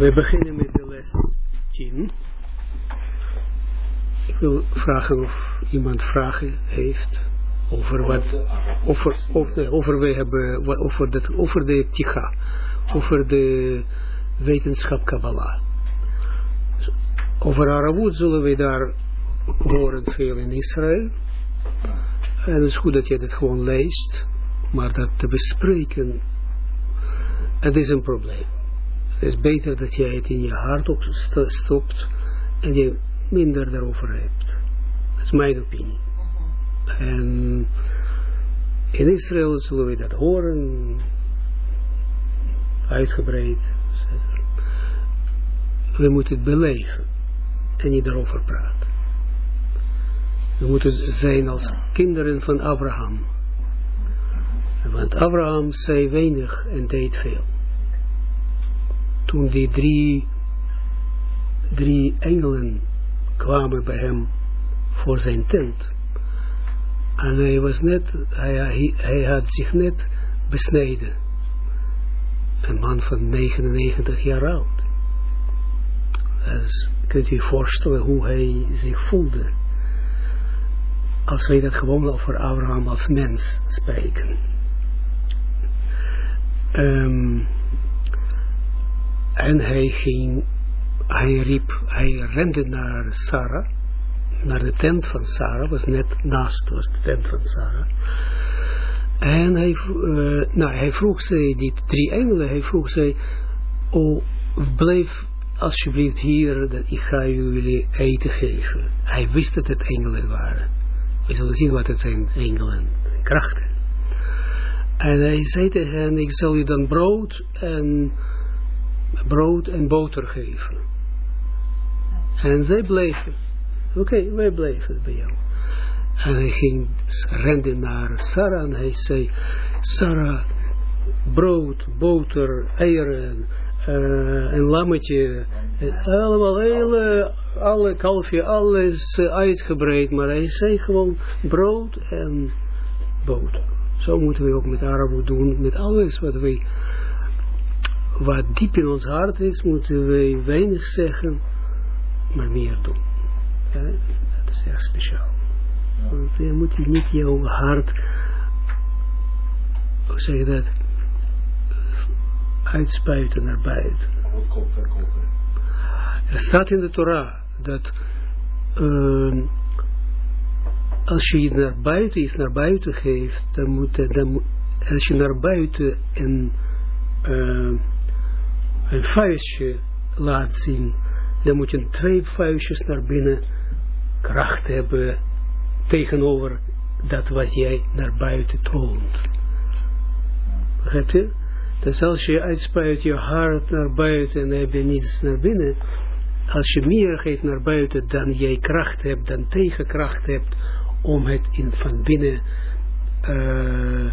We beginnen met de les 10. Ik wil vragen of iemand vragen heeft over wat, over, over, over we hebben, over, dat, over de ticha, over de wetenschap Kabbalah. Over Aravut zullen we daar horen veel in Israël. En het is goed dat je dat gewoon leest, maar dat te bespreken, het is een probleem. Het is beter dat jij het in je hart stopt en je minder daarover hebt. Dat is mijn opinie. En in Israël zullen we dat horen, uitgebreid. We moeten het beleven en niet erover praten. We moeten zijn als kinderen van Abraham. Want Abraham zei weinig en deed veel. Toen die drie, drie engelen kwamen bij hem voor zijn tent. En hij was net, hij, had zich net besneden. Een man van 99 jaar oud. Dus kunt u voorstellen hoe hij zich voelde. Als wij dat gewoon over Abraham als mens spreken. Um, en hij ging, hij riep, hij rende naar Sarah, naar de tent van Sarah, was net naast, was de tent van Sarah. En hij, uh, nou, hij vroeg ze, die drie engelen, hij vroeg ze, oh, blijf alsjeblieft hier, dat ik ga jullie eten geven. Hij wist dat het engelen waren. We zullen zien wat het zijn engelen, krachten. En hij zei tegen hen, ik zal je dan brood en brood en boter geven. En zij bleven. Oké, wij bleven bij jou. En hij ging, rende naar Sarah en hij zei, Sarah, brood, boter, eieren, uh, een lammetje, allemaal hele, alle kalfje, alles uh, uitgebreid, maar hij zei gewoon brood en boter. Zo moeten we ook met Arabu doen, met alles wat we wat diep in ons hart is, moeten we weinig zeggen, maar meer doen. Ja, dat is erg speciaal. Want je moet niet jouw hart, hoe zeg je dat, uitspuiten naar buiten. Er staat in de Torah dat uh, als je naar buiten iets naar buiten geeft, dan moet, dan, als je naar buiten een uh, een vuistje laat zien, dan moet je twee vuistjes naar binnen kracht hebben tegenover dat wat jij naar buiten toont. Begrijp je? Dus als je uitspuit je hart naar buiten en heb je niets naar binnen, als je meer geeft naar buiten dan jij kracht hebt, dan tegenkracht hebt om het in, van binnen uh,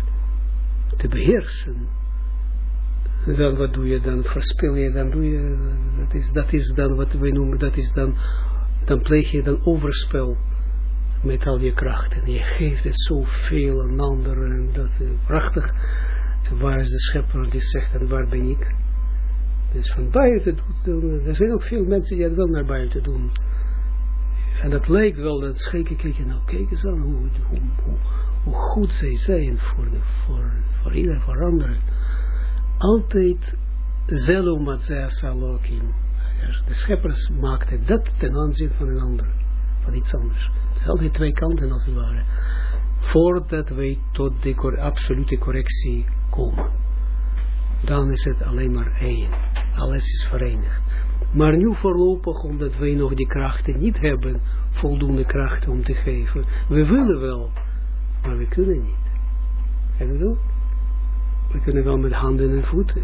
te beheersen, dan wat doe je dan? Verspil je, dan doe je, dat is, dat is dan wat wij noemen, dat is dan, dan pleeg je dan overspel met al je krachten. Je geeft het zoveel aan anderen en dat is prachtig. Waar is de schepper die zegt, en waar ben ik? Dus van buiten doen, er zijn ook veel mensen die het wel naar buiten doen. En dat lijkt wel, dat schrik ik, nou kijk eens aan hoe, hoe, hoe, hoe goed zij zijn voor, de, voor, voor iedereen, voor anderen altijd zelo salokin. De scheppers maakten dat ten aanzien van een ander, van iets anders. Altijd twee kanten als het ware. Voordat wij tot de absolute correctie komen. Dan is het alleen maar één. Alles is verenigd. Maar nu voorlopig, omdat wij nog die krachten niet hebben, voldoende krachten om te geven. We willen wel, maar we kunnen niet. En bedoel? We kunnen wel met handen en voeten,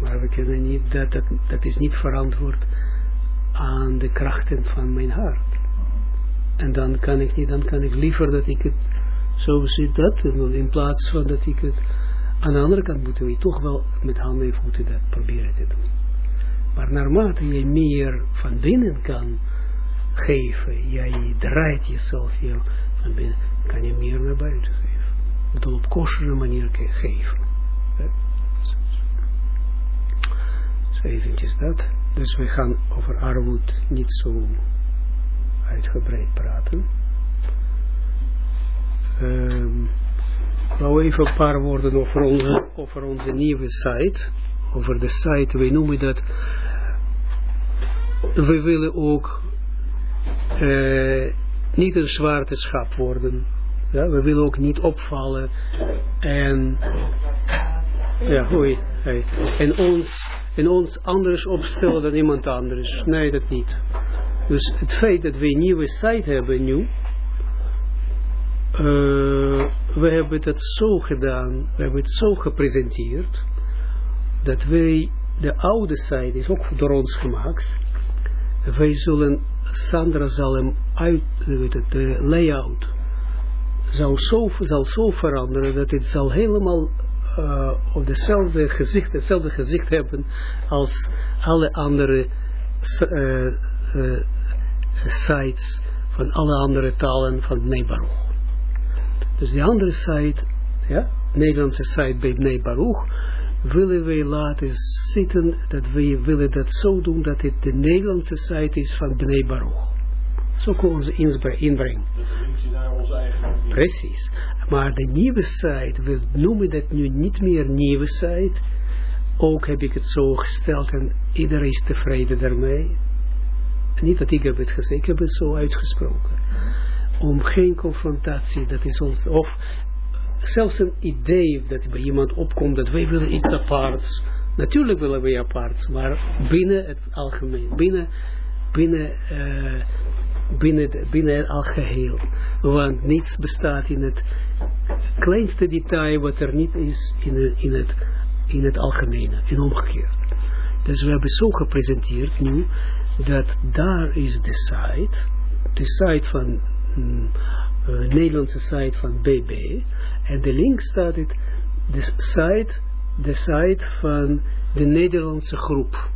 maar we kunnen niet, dat, dat, dat is niet verantwoord aan de krachten van mijn hart. En dan kan ik niet, dan kan ik liever dat ik het zo zie dat, in plaats van dat ik het aan de andere kant moeten we toch wel met handen en voeten dat proberen te doen. Maar naarmate je meer van binnen kan geven, jij draait jezelf heel van binnen, kan je meer naar buiten geven. Dat op kosheren manier geven. Dus eventjes dat. Dus we gaan over armoed niet zo uitgebreid praten. Um, nou even een paar woorden over onze, onze nieuwe site. Over de site, we noemen dat. We willen ook uh, niet een zwarte schap worden. Ja, we willen ook niet opvallen en ja, hoi, en ons en ons anders opstellen dan iemand anders. Nee, dat niet. Dus het feit dat we een nieuwe site hebben nu, uh, we hebben het zo gedaan, we hebben het zo gepresenteerd, dat wij, de oude site is ook door ons gemaakt, wij zullen, Sandra zal hem uit, weet het, de layout, zal zo, zal zo veranderen, dat het zal helemaal uh, op dezelfde gezicht, hetzelfde gezicht hebben als alle andere uh, uh, sites van alle andere talen van Nebaruch. Dus die andere site, ja, Nederlandse site bij Bnei Baruch, willen wij laten zitten, dat wij willen dat zo doen, dat het de Nederlandse site is van Bnei Baruch. Zo kunnen we onze inbreng. Precies. Maar de nieuwe site, we noemen dat nu niet meer nieuwe site. Ook heb ik het zo gesteld en iedereen is tevreden daarmee. Niet dat ik heb het gezegd, ik heb het zo uitgesproken. Om geen confrontatie, dat is ons, of zelfs een idee dat bij iemand opkomt dat wij willen iets aparts. Natuurlijk willen we aparts, maar binnen het algemeen, binnen, binnen uh, binnen, de, binnen het algeheel. Want niets bestaat in het kleinste detail wat er niet is in, het, in, het, in het algemene, in omgekeerd. Dus we hebben zo gepresenteerd nu, dat daar is de site, de site van, mm, uh, Nederlandse site van BB, en de link staat het, de site, de site van de Nederlandse groep.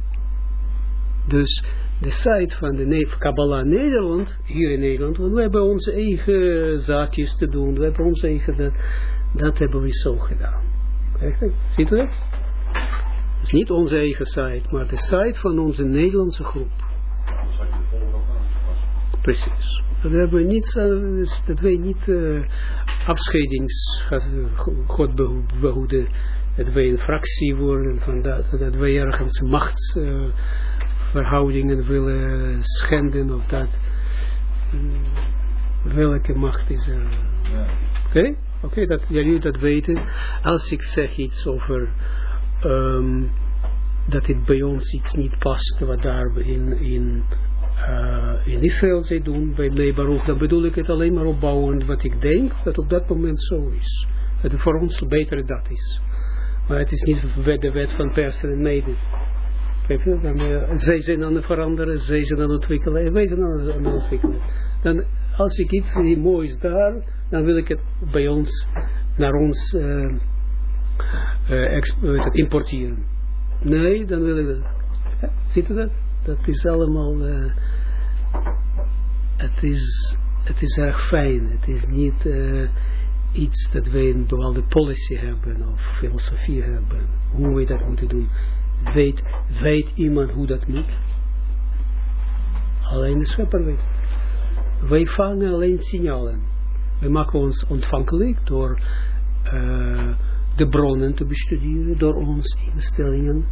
Dus de site van de Kabbalah Nederland, hier in Nederland, want we hebben onze eigen zaakjes te doen, we hebben onze eigen, dat, dat hebben we zo gedaan. Echt, ziet u dat? Het is niet onze eigen site, maar de site van onze Nederlandse groep. Precies. Dat hebben we niet, dat wij niet uh, afscheidings, God behoeden, dat wij een fractie worden van dat, dat wij ergens machts... Uh, verhoudingen willen schenden of dat. Welke macht is er? Ja. Oké? Okay? Oké, okay, dat jullie dat weten. Als ik zeg iets over um, dat het bij ons iets niet past wat daar in, in, uh, in Israël zij doen, bij Bnei Baruch, dan bedoel ik het alleen maar opbouwen wat ik denk dat op dat moment zo is. Dat het voor ons beter dat is. Maar het is niet de wet van persen en mede. Dan, uh, zij zijn aan het veranderen, zij zijn aan het ontwikkelen, en wij zijn aan het, ontwikkelen. Dan, als ik iets moois daar, dan wil ik het bij ons, naar ons uh, uh, importeren. Nee, dan wil ik. Ja, ziet u dat? Dat is allemaal, het, is, het is erg fijn. Het is niet iets dat wij een bepaalde policy hebben of filosofie hebben, hoe we dat moeten doen. Weet, weet iemand hoe dat moet? Alleen de schepper weet. Wij vangen alleen signalen. We maken ons ontvankelijk door uh, de bronnen te bestuderen, door onze instellingen,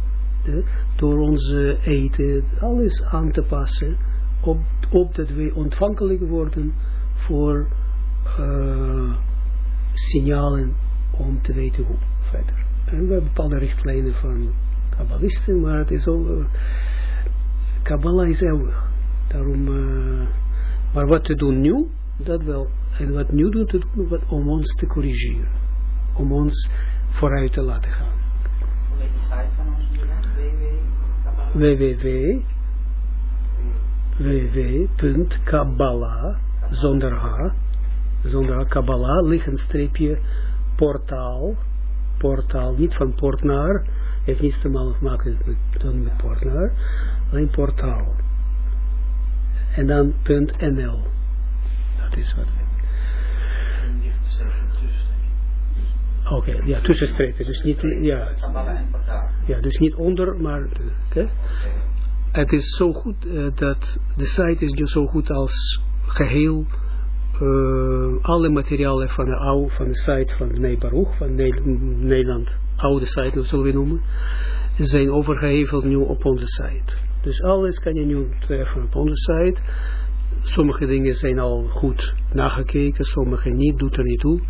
door onze eten, alles aan te passen, op, dat wij ontvankelijk worden voor uh, signalen om te weten hoe verder. En we hebben bepaalde richtlijnen van kabbalisten, maar het is uh, Kabbalah is eeuwig. Daarom, uh, maar wat te doen nu, dat wel. En wat nu doen, te doen wat, om ons te corrigeren. Om ons vooruit te laten gaan. Hoe heet de site van ons www www.kabbalah zonder h zonder h kabbalah liggen streepje portaal portaal niet van port naar heeft niets te maken met, met partner, alleen portaal. En dan .nl. Dat is wat we. Oké, okay, ja, tussenstrepen, dus niet, ja. Ja, dus niet onder, maar oké. Het is zo goed uh, dat de site is dus zo goed als geheel uh, alle materialen van de oude, van de site van de Baruch, van Nederland, oude site, zullen we noemen, zijn overgeheveld nu op onze site. Dus alles kan je nu treffen op onze site. Sommige dingen zijn al goed nagekeken, sommige niet, doet er niet toe.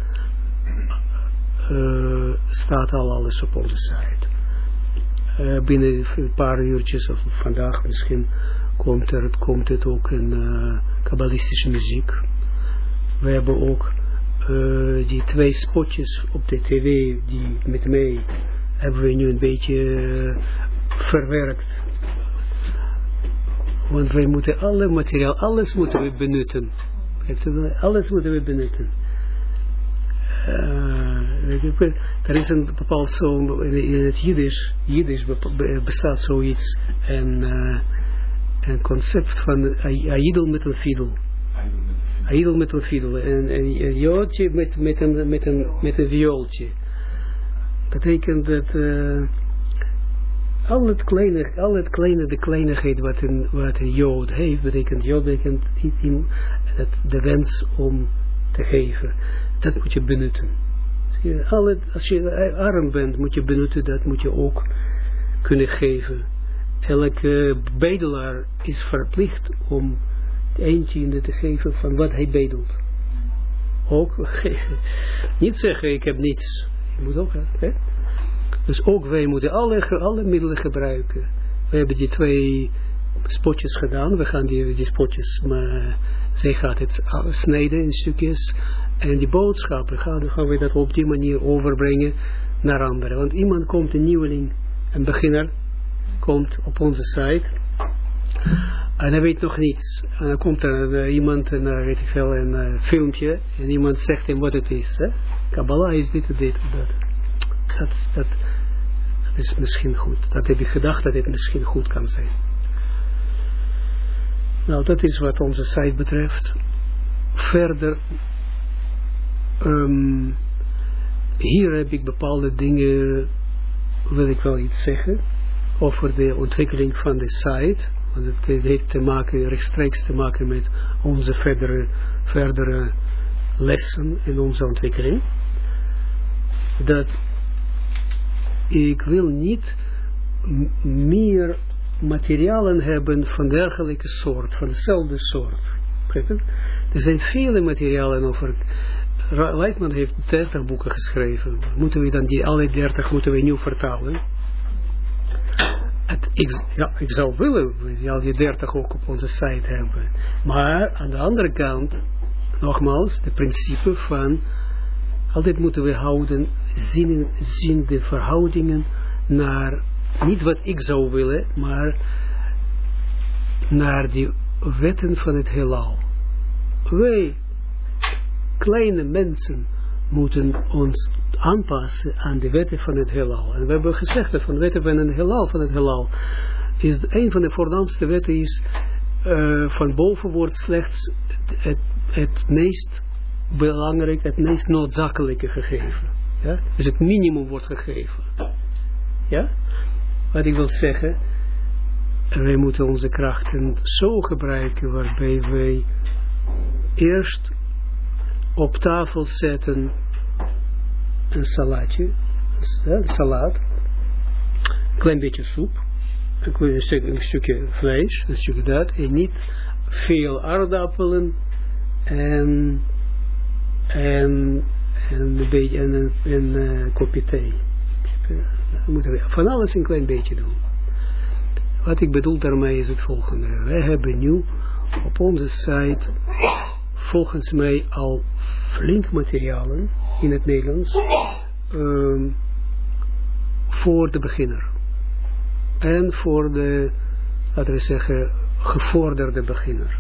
Uh, staat al alles op onze site. Uh, binnen een paar uurtjes, of vandaag misschien, komt, er, komt het ook in kabbalistische muziek. We hebben ook uh, die twee spotjes op de tv, die met mij hebben we nu een beetje uh, verwerkt. Want wij moeten alle materiaal, alles moeten we benutten. Alles moeten we benutten. Uh, er is een bepaald zo, in het Jiddisch, Jiddisch bestaat zoiets, een, een concept van Aidel met een fiedel. Aidel met een fiedel. En een joodje met, met, een, met, een, met een viooltje. Dat betekent dat uh, al het kleine, al het kleine, de kleinigheid wat een, wat een jood heeft, betekent jood betekent dat de wens om te geven. Dat moet je benutten. Al het, als je arm bent, moet je benutten, dat moet je ook kunnen geven. Elke bedelaar is verplicht om eentje in te geven van wat hij bedelt. Ook niet zeggen ik heb niets. Je moet ook, hè? Dus ook wij moeten alle, alle middelen gebruiken. We hebben die twee spotjes gedaan. We gaan die, die spotjes, maar zij gaat het snijden in stukjes. En die boodschappen gaan, gaan we dat op die manier overbrengen naar anderen. Want iemand komt, een nieuweling, een beginner, komt op onze site. En hij weet nog niets. En dan komt er uh, iemand, en uh, weet ik veel, een uh, filmpje. En iemand zegt hem wat het is. Hè? Kabbalah is dit en dit dat. Dat, dat. is misschien goed. Dat heb ik gedacht dat dit misschien goed kan zijn. Nou, dat is wat onze site betreft. Verder, um, hier heb ik bepaalde dingen, wil ik wel iets zeggen, over de ontwikkeling van de site. Want het heeft te maken, rechtstreeks te maken met onze verdere, verdere lessen in onze ontwikkeling. Dat ik wil niet meer materialen hebben van dergelijke soort, van dezelfde soort. Er zijn vele materialen over. Leitman heeft 30 boeken geschreven. Moeten we dan die alle 30 moeten we nieuw vertalen? Ik, ja, ik zou willen al die 30 ook op onze site hebben. Maar aan de andere kant, nogmaals, de principe van altijd moeten we houden, zien, zien de verhoudingen naar niet wat ik zou willen, maar naar die wetten van het heelal. Wij, kleine mensen, moeten ons aanpassen aan de wetten van het heelal. En we hebben gezegd dat van de wetten van het heelal, van het heelal, is een van de voornaamste wetten is, uh, van boven wordt slechts het, het meest belangrijk, het meest noodzakelijke gegeven. Ja? Dus het minimum wordt gegeven. Ja? Wat ik wil zeggen, wij moeten onze krachten zo gebruiken waarbij wij eerst op tafel zetten een salatje, een salaat, een klein beetje soep, een, stukje vlees, een stukje dat, en niet veel aardappelen en, en, en een beetje en een uh, kopje thee. Dan moeten we van alles een klein beetje doen. Wat ik bedoel daarmee is het volgende. Wij hebben nu op onze site volgens mij al flink materialen in het Nederlands um, voor de beginner. En voor de, laten we zeggen, gevorderde beginner.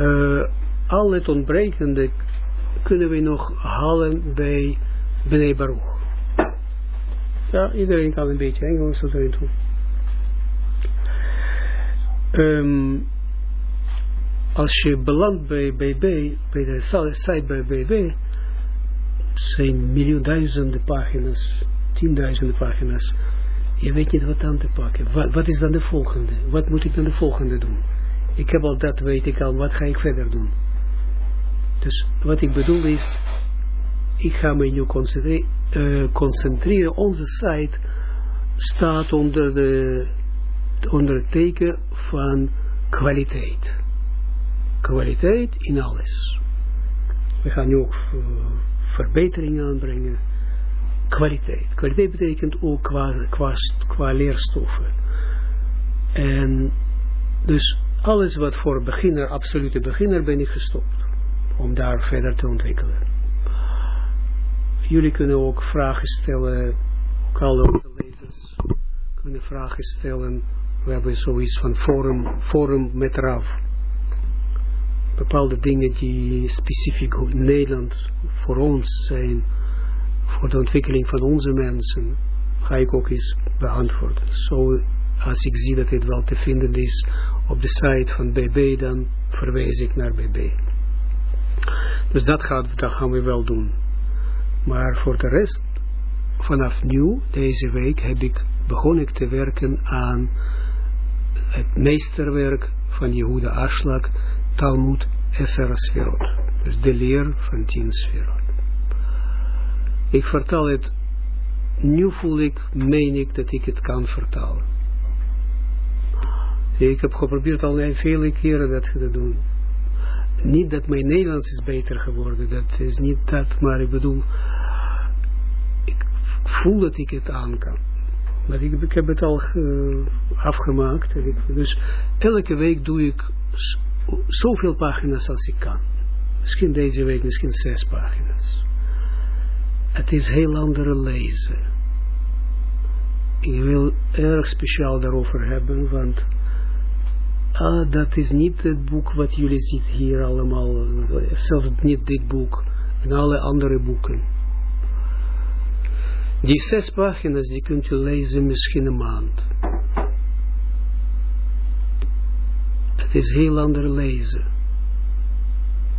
Uh, al het ontbrekende kunnen we nog halen bij Bnei Baruch. Ja, iedereen kan een beetje Engels erin doen. Um, als je belandt bij BB, bij de site bij BB, zijn miljoen duizenden pagina's, tienduizenden pagina's. Je weet niet wat aan te pakken. Wat, wat is dan de volgende? Wat moet ik dan de volgende doen? Ik heb al dat, weet ik al, wat ga ik verder doen? Dus wat ik bedoel is, ik ga me nu concentreren, uh, concentreren. Onze site staat onder, de, onder het teken van kwaliteit. Kwaliteit in alles. We gaan nu ook uh, verbeteringen aanbrengen. Kwaliteit. Kwaliteit betekent ook qua, qua, qua leerstoffen. En dus alles wat voor beginner, absolute beginner, ben ik gestopt. Om daar verder te ontwikkelen. Jullie kunnen ook vragen stellen, ook alle lezers kunnen vragen stellen. We hebben zoiets van forum, forum met RAV. Bepaalde dingen die specifiek Nederland voor ons zijn, voor de ontwikkeling van onze mensen, ga ik ook eens beantwoorden. Zo, als ik zie dat dit wel te vinden is op de site van BB, dan verwijs ik naar BB. Dus dat, gaat, dat gaan we wel doen. Maar voor de rest, vanaf nu, deze week, heb ik, begon ik te werken aan het meesterwerk van Jehuda Arslag, Talmud Esser Sferot. Dus de leer van tien Sferot. Ik vertaal het, nu voel ik, meen ik dat ik het kan vertalen. Ik heb geprobeerd al vele keren dat te doen. Niet dat mijn Nederlands is beter geworden, dat is niet dat, maar ik bedoel, ik voel dat ik het aan kan. Maar ik, ik heb het al afgemaakt. Dus elke week doe ik zoveel pagina's als ik kan. Misschien deze week, misschien zes pagina's. Het is heel andere lezen. Ik wil erg speciaal daarover hebben, want ah, dat is niet het boek wat jullie ziet hier allemaal, zelfs niet dit boek, en alle andere boeken. Die zes pagina's, die kunt u lezen misschien een maand. Het is heel ander lezen.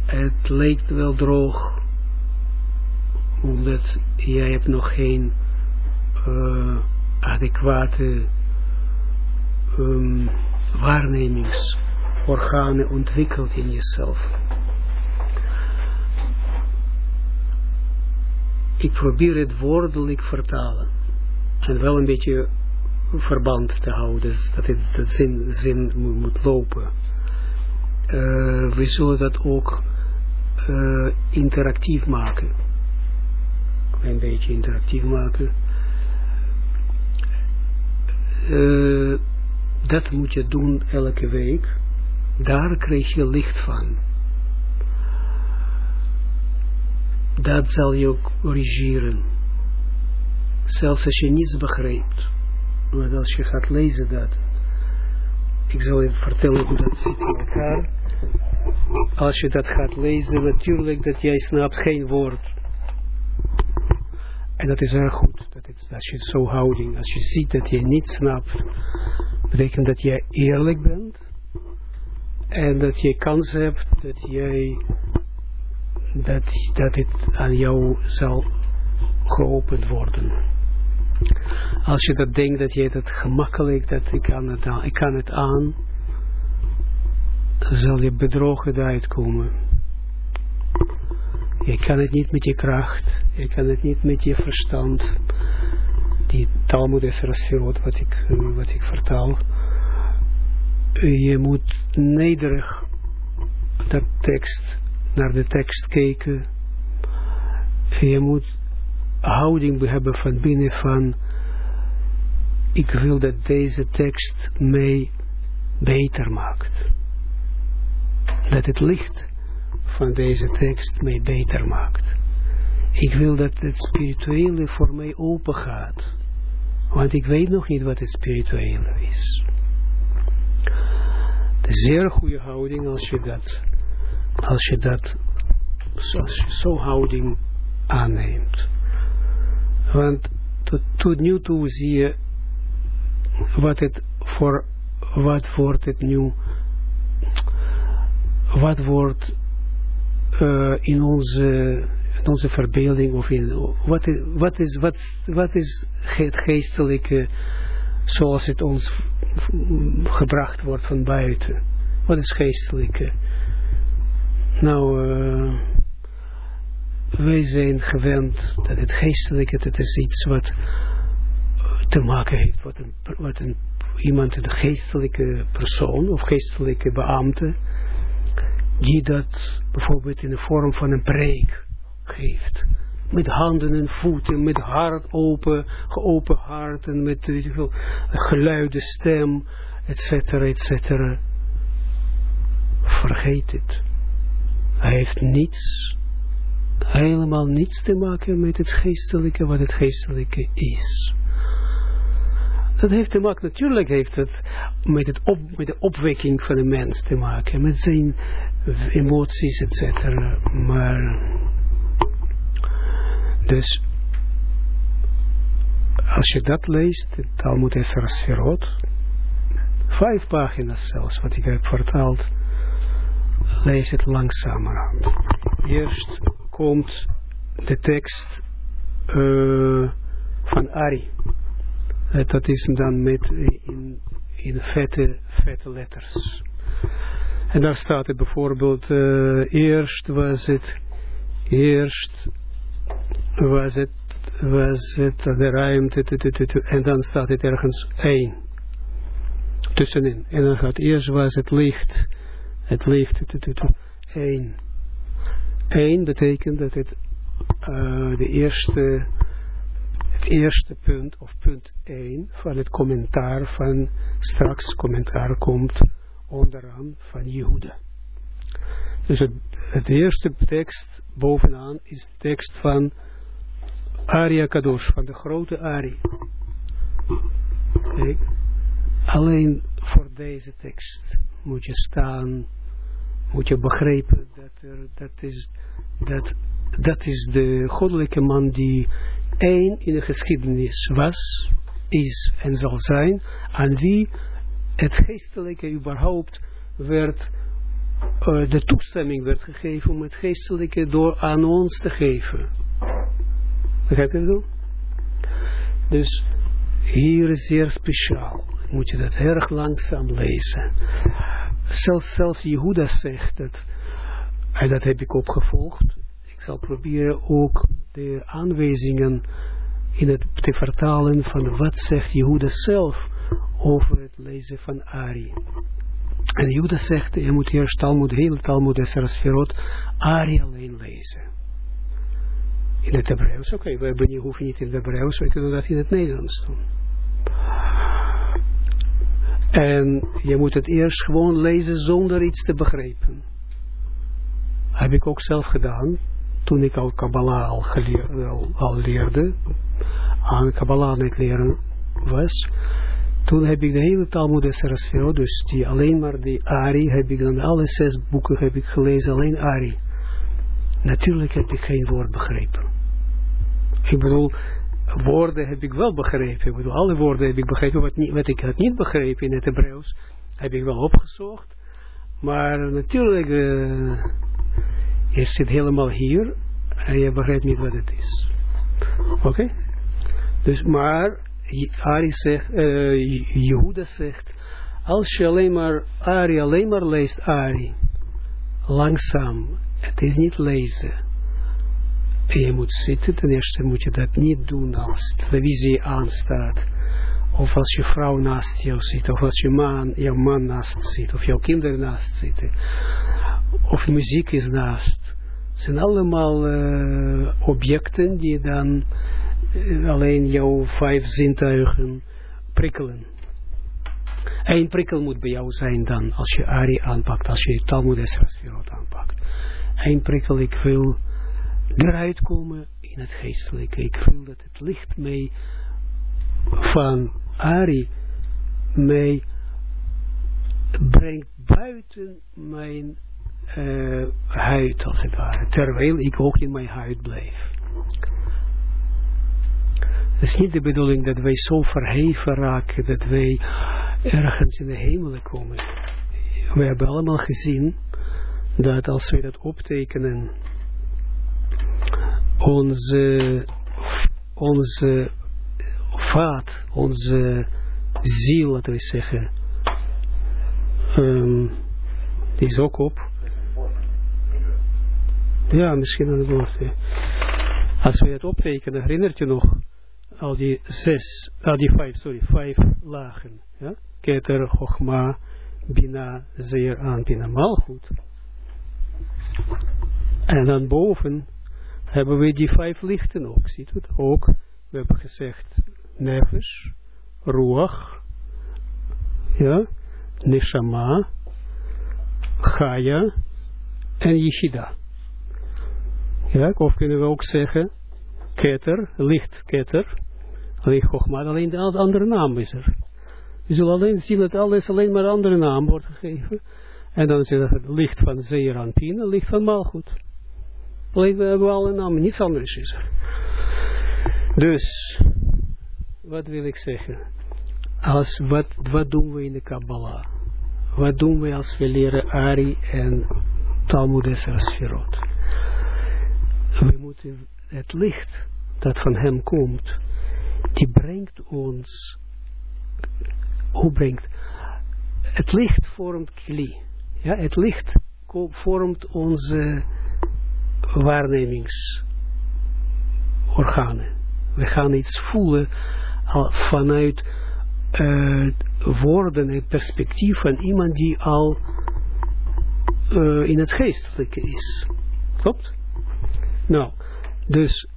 Het lijkt wel droog, omdat jij hebt nog geen uh, adequate um, waarnemingsorganen ontwikkeld in jezelf. Ik probeer het woordelijk vertalen. En wel een beetje verband te houden. Dus dat het dat zin, zin moet lopen. Uh, we zullen dat ook uh, interactief maken. Een beetje interactief maken. Uh, dat moet je doen elke week. Daar krijg je licht van. Dat zal je ook corrigeren. Zelfs als je niets begrijpt. Maar als je gaat lezen dat. Ik zal je vertellen hoe dat zit in elkaar. Als je dat gaat lezen, natuurlijk dat jij snapt geen woord. En dat is erg goed. Dat is, als je zo houding, als je ziet dat je niet snapt, betekent dat jij eerlijk bent. En dat je kans hebt dat jij, dat, dat het aan jou zal geopend worden. Als je dat denkt dat je dat gemakkelijk, dat ik kan het aan, ik kan het aan, zal je bedrogen eruit komen. Je kan het niet met je kracht, je kan het niet met je verstand. Die Talmud is Rasfirot, wat ik, wat ik vertaal. Je moet nederig dat tekst, naar de tekst kijken. Je moet houding hebben van binnen van ik wil dat deze tekst mij beter maakt. Dat het licht van deze tekst mij beter maakt. Ik wil dat het spirituele voor mij open gaat. Want ik weet nog niet wat het spirituele is. De zeer goede houding als je dat, als je dat, als je zo houding aanneemt. Want tot, tot nu toe zie je wat het voor, wat wordt het nu, wat wordt uh, in onze, in onze verbeelding, of in, wat, is, wat, is, wat, wat is het geestelijke, zoals het ons gebracht wordt van buiten? Wat is geestelijke? Nou, uh, wij zijn gewend dat het geestelijke, dat is iets wat te maken heeft, wat een, iemand, een geestelijke persoon of geestelijke beambte, die dat bijvoorbeeld in de vorm van een preek geeft. Met handen en voeten, met hart open, geopen hart en met weet veel, geluide stem, et cetera, et cetera. Vergeet het. Hij heeft niets, helemaal niets te maken met het geestelijke, wat het geestelijke is. Dat heeft te maken, natuurlijk heeft het met, het met de opwekking van de mens te maken, met zijn emoties, etc. Maar, dus, als je dat leest, het Talmud Esra Sferot, vijf pagina's zelfs, wat ik heb vertaald, lees het langzamer. Eerst komt de tekst uh, van Ari. Uh, dat is dan met in, in vette, vette letters. En daar staat het bijvoorbeeld, eerst was het, eerst was het, was het de ruimte, en dan staat het ergens één tussenin. En dan gaat eerst was het licht, het licht, één. Eén betekent dat het uh, de eerste, het eerste punt, of punt 1 van het commentaar van, straks commentaar komt onderaan van Jehuda. Dus het, het eerste tekst bovenaan is de tekst van Aria Kadosh, van de grote Ari. Alleen voor deze tekst moet je staan, moet je begrijpen dat dat is, dat, dat is de goddelijke man die één in de geschiedenis was, is en zal zijn, aan wie het geestelijke überhaupt werd, uh, de toestemming werd gegeven om het geestelijke door aan ons te geven. Begrijp je dat? Dus hier is zeer speciaal. Moet je dat erg langzaam lezen. Zelfs, zelfs Jehuda zegt dat, en dat heb ik opgevolgd. Ik zal proberen ook de aanwijzingen in het te vertalen van wat zegt Jehuda zelf over het lezen van Ari. En Juda zegt, je moet eerst Talmud, heel Talmud Esrasferot, Ari alleen lezen. In het Hebreeuws, oké, okay, we hoeven niet in het Hebreeuws, we kunnen dat in het Nederlands doen. En je moet het eerst gewoon lezen zonder iets te begrijpen. Heb ik ook zelf gedaan, toen ik al Kabbalah al, al, leerde, aan Kabbalah net leren was, toen heb ik de hele Talmud Esrasfero, dus die alleen maar die Ari, heb ik dan alle zes boeken heb ik gelezen, alleen Ari. Natuurlijk heb ik geen woord begrepen. Ik bedoel, woorden heb ik wel begrepen. Ik bedoel, alle woorden heb ik begrepen. Wat, niet, wat ik had niet begrepen in het Hebreeuws, heb ik wel opgezocht. Maar natuurlijk, uh, je zit helemaal hier en je begrijpt niet wat het is. Oké? Dus, maar Ari zegt, uh, zegt, als je alleen maar Ari alleen maar leest Ari, langzaam, het is niet lezen. En je moet zitten, ten eerste moet je dat niet doen als televisie aanstaat. Of als je vrouw naast jou zit, of als je man, jouw man naast zit, of jouw kinderen naast zitten. Of muziek is naast. Het zijn allemaal objecten die dan alleen jouw vijf zintuigen prikkelen. Eén prikkel moet bij jou zijn dan, als je Ari aanpakt, als je Talmud Esra aanpakt. Eén prikkel, ik wil eruit komen in het geestelijke. Ik wil dat het licht mee van Ari mij brengt buiten mijn uh, huid, als het ware. Terwijl ik ook in mijn huid blijf. Het is niet de bedoeling dat wij zo verheven raken, dat wij ergens in de hemelen komen. We hebben allemaal gezien dat als wij dat optekenen, onze, onze vaat, onze ziel, laten we zeggen, um, die is ook op. Ja, misschien aan het woord. Als we het optekenen, herinnert je nog al die zes, al die vijf, sorry, vijf lagen. Ja? Keter, Chogma, Bina, Zeer, Antina, Malchut. En dan boven hebben we die vijf lichten ook. Ziet het? Ook, we hebben gezegd, Nefesh, Ruach, ja, Neshama, Chaya en Yeshida. Ja, of kunnen we ook zeggen, Keter, licht Keter, licht Chogma, alleen de andere naam is er. Je zult alleen zien dat alles alleen maar andere naam wordt gegeven. En dan is het licht van Zeer Anpine, licht van Malchut. We hebben alle namen, niets anders is er. Dus, wat wil ik zeggen? Als, wat, wat doen we in de Kabbalah? Wat doen we als we leren Ari en Talmud Esra Sferot? We moeten het licht dat van hem komt, die brengt ons, hoe brengt, het licht vormt kli. Ja, het licht vormt onze waarnemingsorganen. We gaan iets voelen vanuit uh, woorden en perspectief van iemand die al uh, in het geestelijke is. Klopt? Nou, dus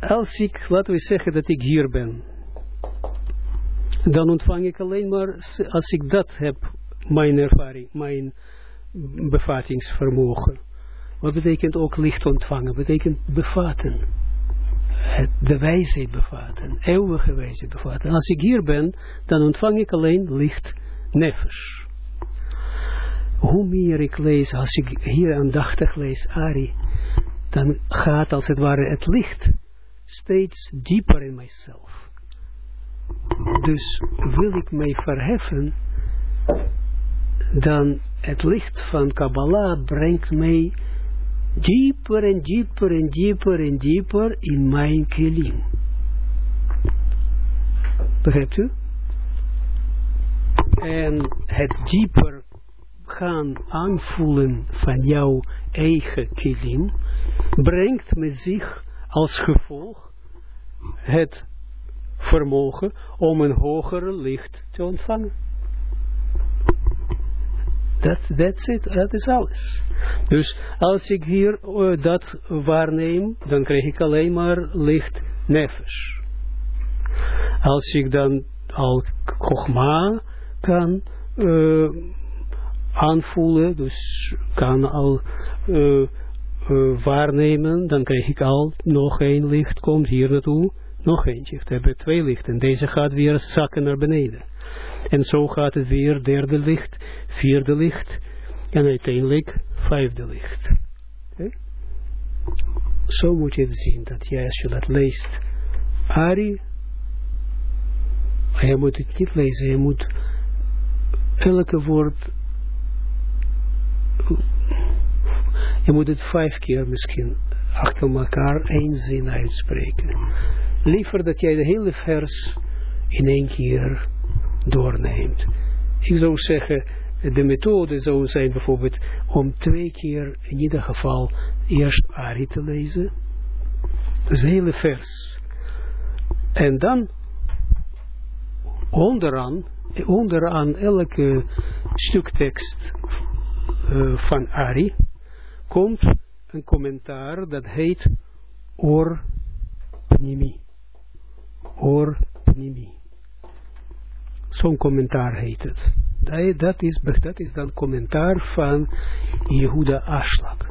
als ik, laten we zeggen dat ik hier ben, dan ontvang ik alleen maar, als ik dat heb, mijn ervaring, mijn bevattingsvermogen. Wat betekent ook licht ontvangen? Betekent bevatten. de wijsheid bevatten. Eeuwige wijsheid bevatten. Als ik hier ben, dan ontvang ik alleen licht nefesh. Hoe meer ik lees, als ik hier aandachtig lees, Ari, dan gaat als het ware het licht steeds dieper in mijzelf. Dus wil ik mij verheffen, dan het licht van Kabbalah brengt mij dieper en dieper en dieper en dieper in mijn kilim. Begrijpt u? En het dieper gaan aanvoelen van jouw eigen kilim, brengt met zich als gevolg het vermogen om een hogere licht te ontvangen. Dat that's it, dat is alles. Dus als ik hier uh, dat waarneem, dan krijg ik alleen maar licht nefesh. Als ik dan al kogma kan uh, aanvoelen, dus kan al uh, waarnemen, dan krijg ik al nog één licht, komt hier naartoe, nog eentje. We hebben twee lichten. Deze gaat weer zakken naar beneden. En zo gaat het weer derde licht, vierde licht en uiteindelijk vijfde licht. Zo moet je het zien, dat jij als je dat leest, Ari, je moet het niet lezen, je moet elke woord, je moet het vijf keer misschien achter elkaar één zin uitspreken. Liever dat jij de hele vers in één keer doorneemt. Ik zou zeggen, de methode zou zijn bijvoorbeeld om twee keer in ieder geval eerst Ari te lezen. Dus hele vers. En dan onderaan, onderaan elke stuk tekst uh, van Ari komt een commentaar dat heet Or Pnimi. Or Pnimi. Zo'n commentaar heet het. Dat is, dat is dan commentaar van Jehuda Aslak.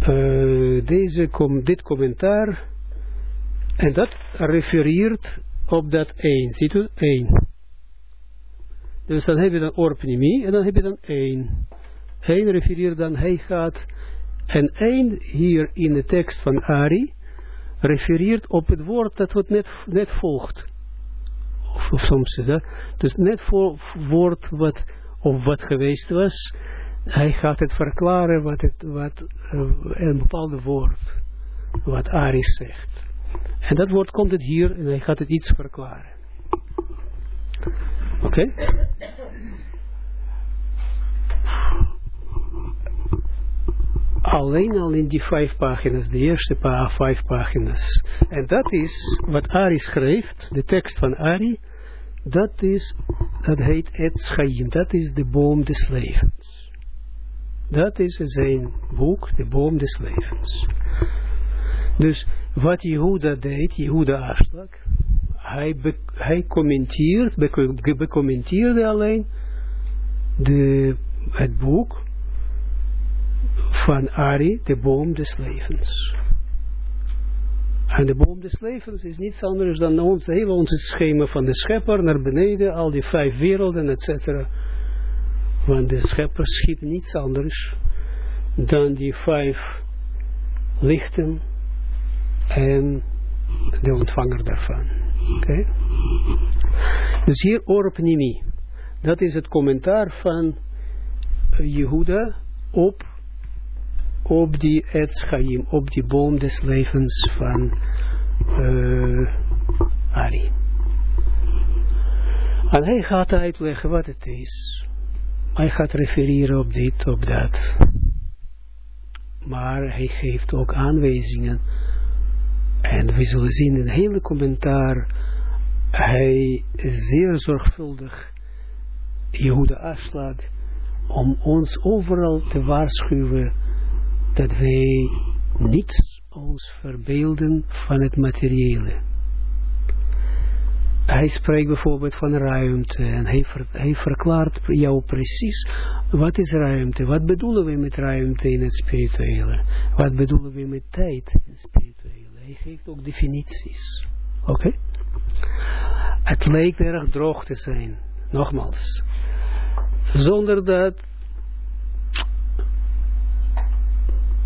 Uh, deze kom, dit commentaar en dat refereert op dat 1. Ziet u? 1. Dus dan heb je dan orpnimi en dan heb je dan 1. 1 refereert dan, hij gaat en 1 hier in de tekst van Ari refereert op het woord dat het net, net volgt of, soms is dat, dus net voor woord wat, of wat geweest was, hij gaat het verklaren wat het, wat, uh, een bepaalde woord. wat Ari zegt. En dat woord komt het hier en hij gaat het iets verklaren. Oké? Alleen al in die vijf pagina's, de eerste paar vijf pagina's. En dat is wat Ari schreef, de tekst van Ari, dat is, dat heet Het Schaim, dat is de boom des levens. Dat is zijn boek, de boom des levens. Dus wat Jehuda deed, Jehuda Aslak, hij, be, hij commenteert, be, alleen de, het boek van Ari, de boom des levens. En de boom des levens is niets anders dan ons, hele onze schema van de schepper naar beneden, al die vijf werelden, etc. Want de schepper schiet niets anders dan die vijf lichten en de ontvanger daarvan. Oké? Dus hier Orpnimi. Dat is het commentaar van Jehuda op, op die Etschaim, op die boom des levens van uh, Ari. En hij gaat uitleggen wat het is. Hij gaat refereren op dit, op dat. Maar hij geeft ook aanwijzingen. En we zullen zien in een hele commentaar. Hij is zeer zorgvuldig. Jehoede afslag. Om ons overal te waarschuwen. Dat wij niets ons verbeelden van het materiële hij spreekt bijvoorbeeld van ruimte en hij, ver, hij verklaart jou precies wat is ruimte, wat bedoelen we met ruimte in het spirituele, wat bedoelen we met tijd in het spirituele. Hij geeft ook definities. Oké? Het lijkt erg droog te zijn, nogmaals. Zonder dat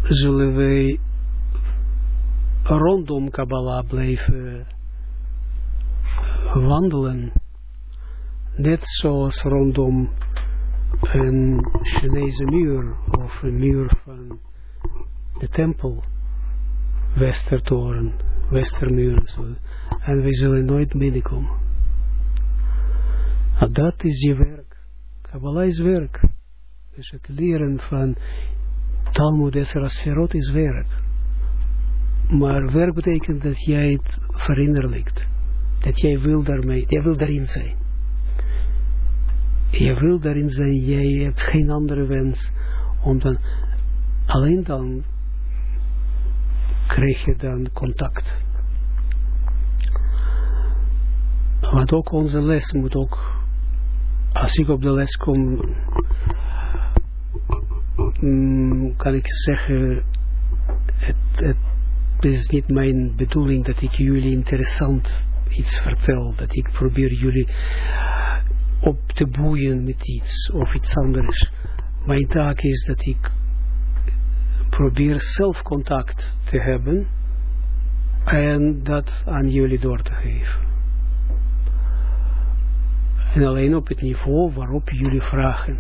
zullen wij rondom Kabbalah blijven wandelen, net zoals rondom een Chinese muur of een muur van de tempel, Westertoren, Westermuur, en we zullen nooit binnenkomen. Nou, dat is je werk. Kabbalah is werk. Dus het leren van Talmud Esra is werk. Maar werk betekent dat jij het verinnerlijkt dat jij wil daarmee, jij wil daarin zijn. Je wil daarin zijn, jij hebt geen andere wens, om dan, alleen dan krijg je dan contact. Want ook onze les moet ook, als ik op de les kom, mm, kan ik zeggen, het, het is niet mijn bedoeling dat ik jullie interessant iets vertel, dat ik probeer jullie op te boeien met iets of iets anders. Mijn taak is dat ik probeer zelf contact te hebben en dat aan jullie door te geven. En alleen op het niveau waarop jullie vragen.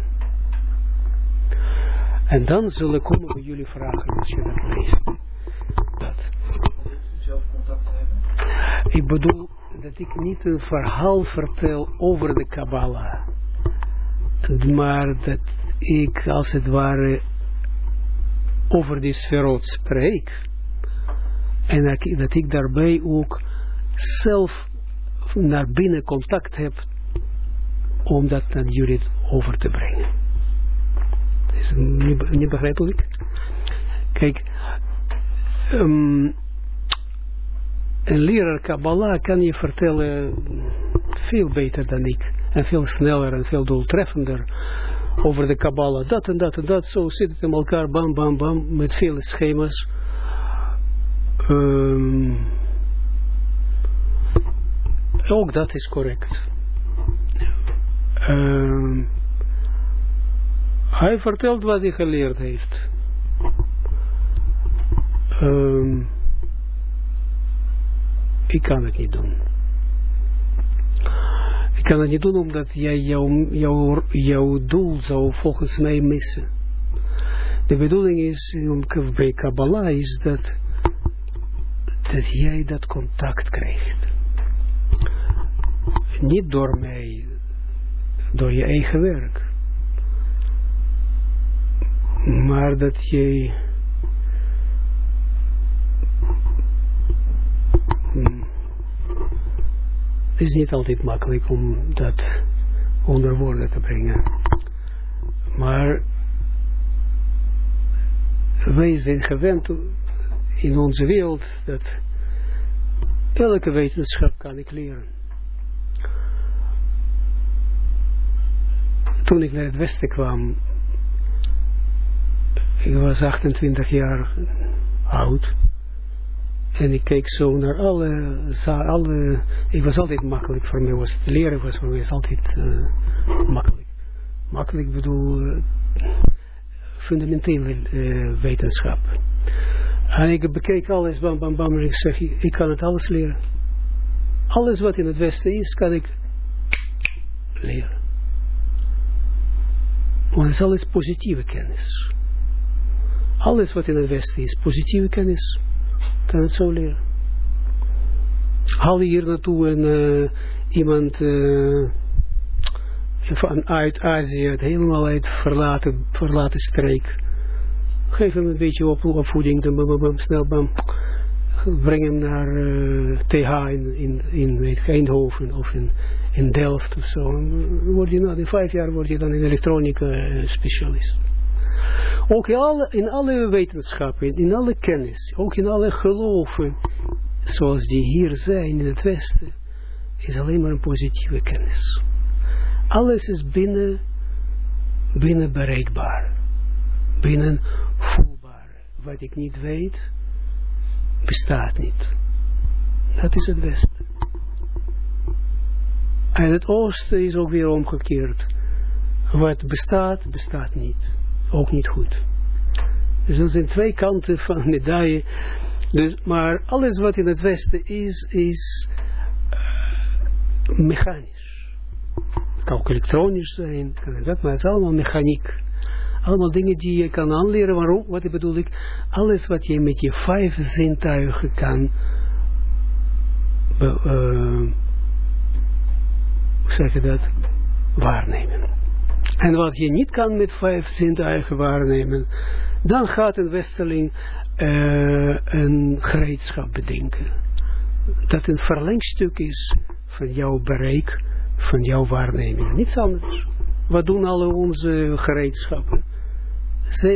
En dan zullen komen bij jullie vragen als je dat leest. Dat. Zelf contact hebben? Ik bedoel, dat ik niet een verhaal vertel over de Kabbalah. Maar dat ik als het ware over die sferot spreek. En dat ik daarbij ook zelf naar binnen contact heb om dat naar jullie over te brengen. Is niet, niet begrijpelijk. Kijk, um, een leraar Kabbalah kan je vertellen veel beter dan ik. En veel sneller en veel doeltreffender over de Kabbalah. Dat en dat en dat. Zo zit het in elkaar. Bam, bam, bam. Met vele schema's. Um, ook dat is correct. Um, hij vertelt wat hij geleerd heeft. Um, ik kan het niet doen. Ik kan het niet doen omdat jij jouw, jouw, jouw doel zou volgens mij missen. De bedoeling is, bij Kabbalah is dat dat jij dat contact krijgt. Niet door mij, door je eigen werk. Maar dat jij hmm, het is niet altijd makkelijk om dat onder woorden te brengen. Maar wij zijn gewend in onze wereld dat elke wetenschap kan ik leren. Toen ik naar het westen kwam, ik was 28 jaar oud, en ik keek zo naar alle, alle ik was altijd makkelijk voor mij, was het leren was voor mij altijd uh, makkelijk. Makkelijk bedoel, uh, fundamentele uh, wetenschap. En ik bekeek alles, bam, bam, bam, en ik zeg, ik kan het alles leren. Alles wat in het Westen is, kan ik leren. Want het is alles positieve kennis. Alles wat in het Westen is, positieve kennis, kan het zo leren. Haal hier naartoe en uh, iemand uh, van uit Azië, helemaal uit verlaten, verlaten streek. Geef hem een beetje op, opvoeding, dan bam, bam, snel bam. Breng hem naar TH in, in, in ik, Eindhoven of in, in Delft of zo. Je, in vijf jaar word je dan een elektronica specialist. Ook in alle, in alle wetenschappen, in alle kennis, ook in alle geloven, zoals die hier zijn in het Westen, is alleen maar een positieve kennis. Alles is binnen, binnen bereikbaar, binnen voelbaar. Wat ik niet weet, bestaat niet. Dat is het Westen. En het Oosten is ook weer omgekeerd. Wat bestaat, bestaat niet ook niet goed. Dus dat zijn twee kanten van de medaille. Dus, maar alles wat in het Westen is, is uh, mechanisch. Het kan ook elektronisch zijn, maar het is allemaal mechaniek. Allemaal dingen die je kan aanleren. Waarom? Wat bedoel ik? Alles wat je met je vijf zintuigen kan hoe zeg dat? Waarnemen. En wat je niet kan met vijf zintuigen waarnemen, dan gaat een westerling uh, een gereedschap bedenken. Dat een verlengstuk is van jouw bereik, van jouw waarneming. Niets anders. Wat doen alle onze gereedschappen?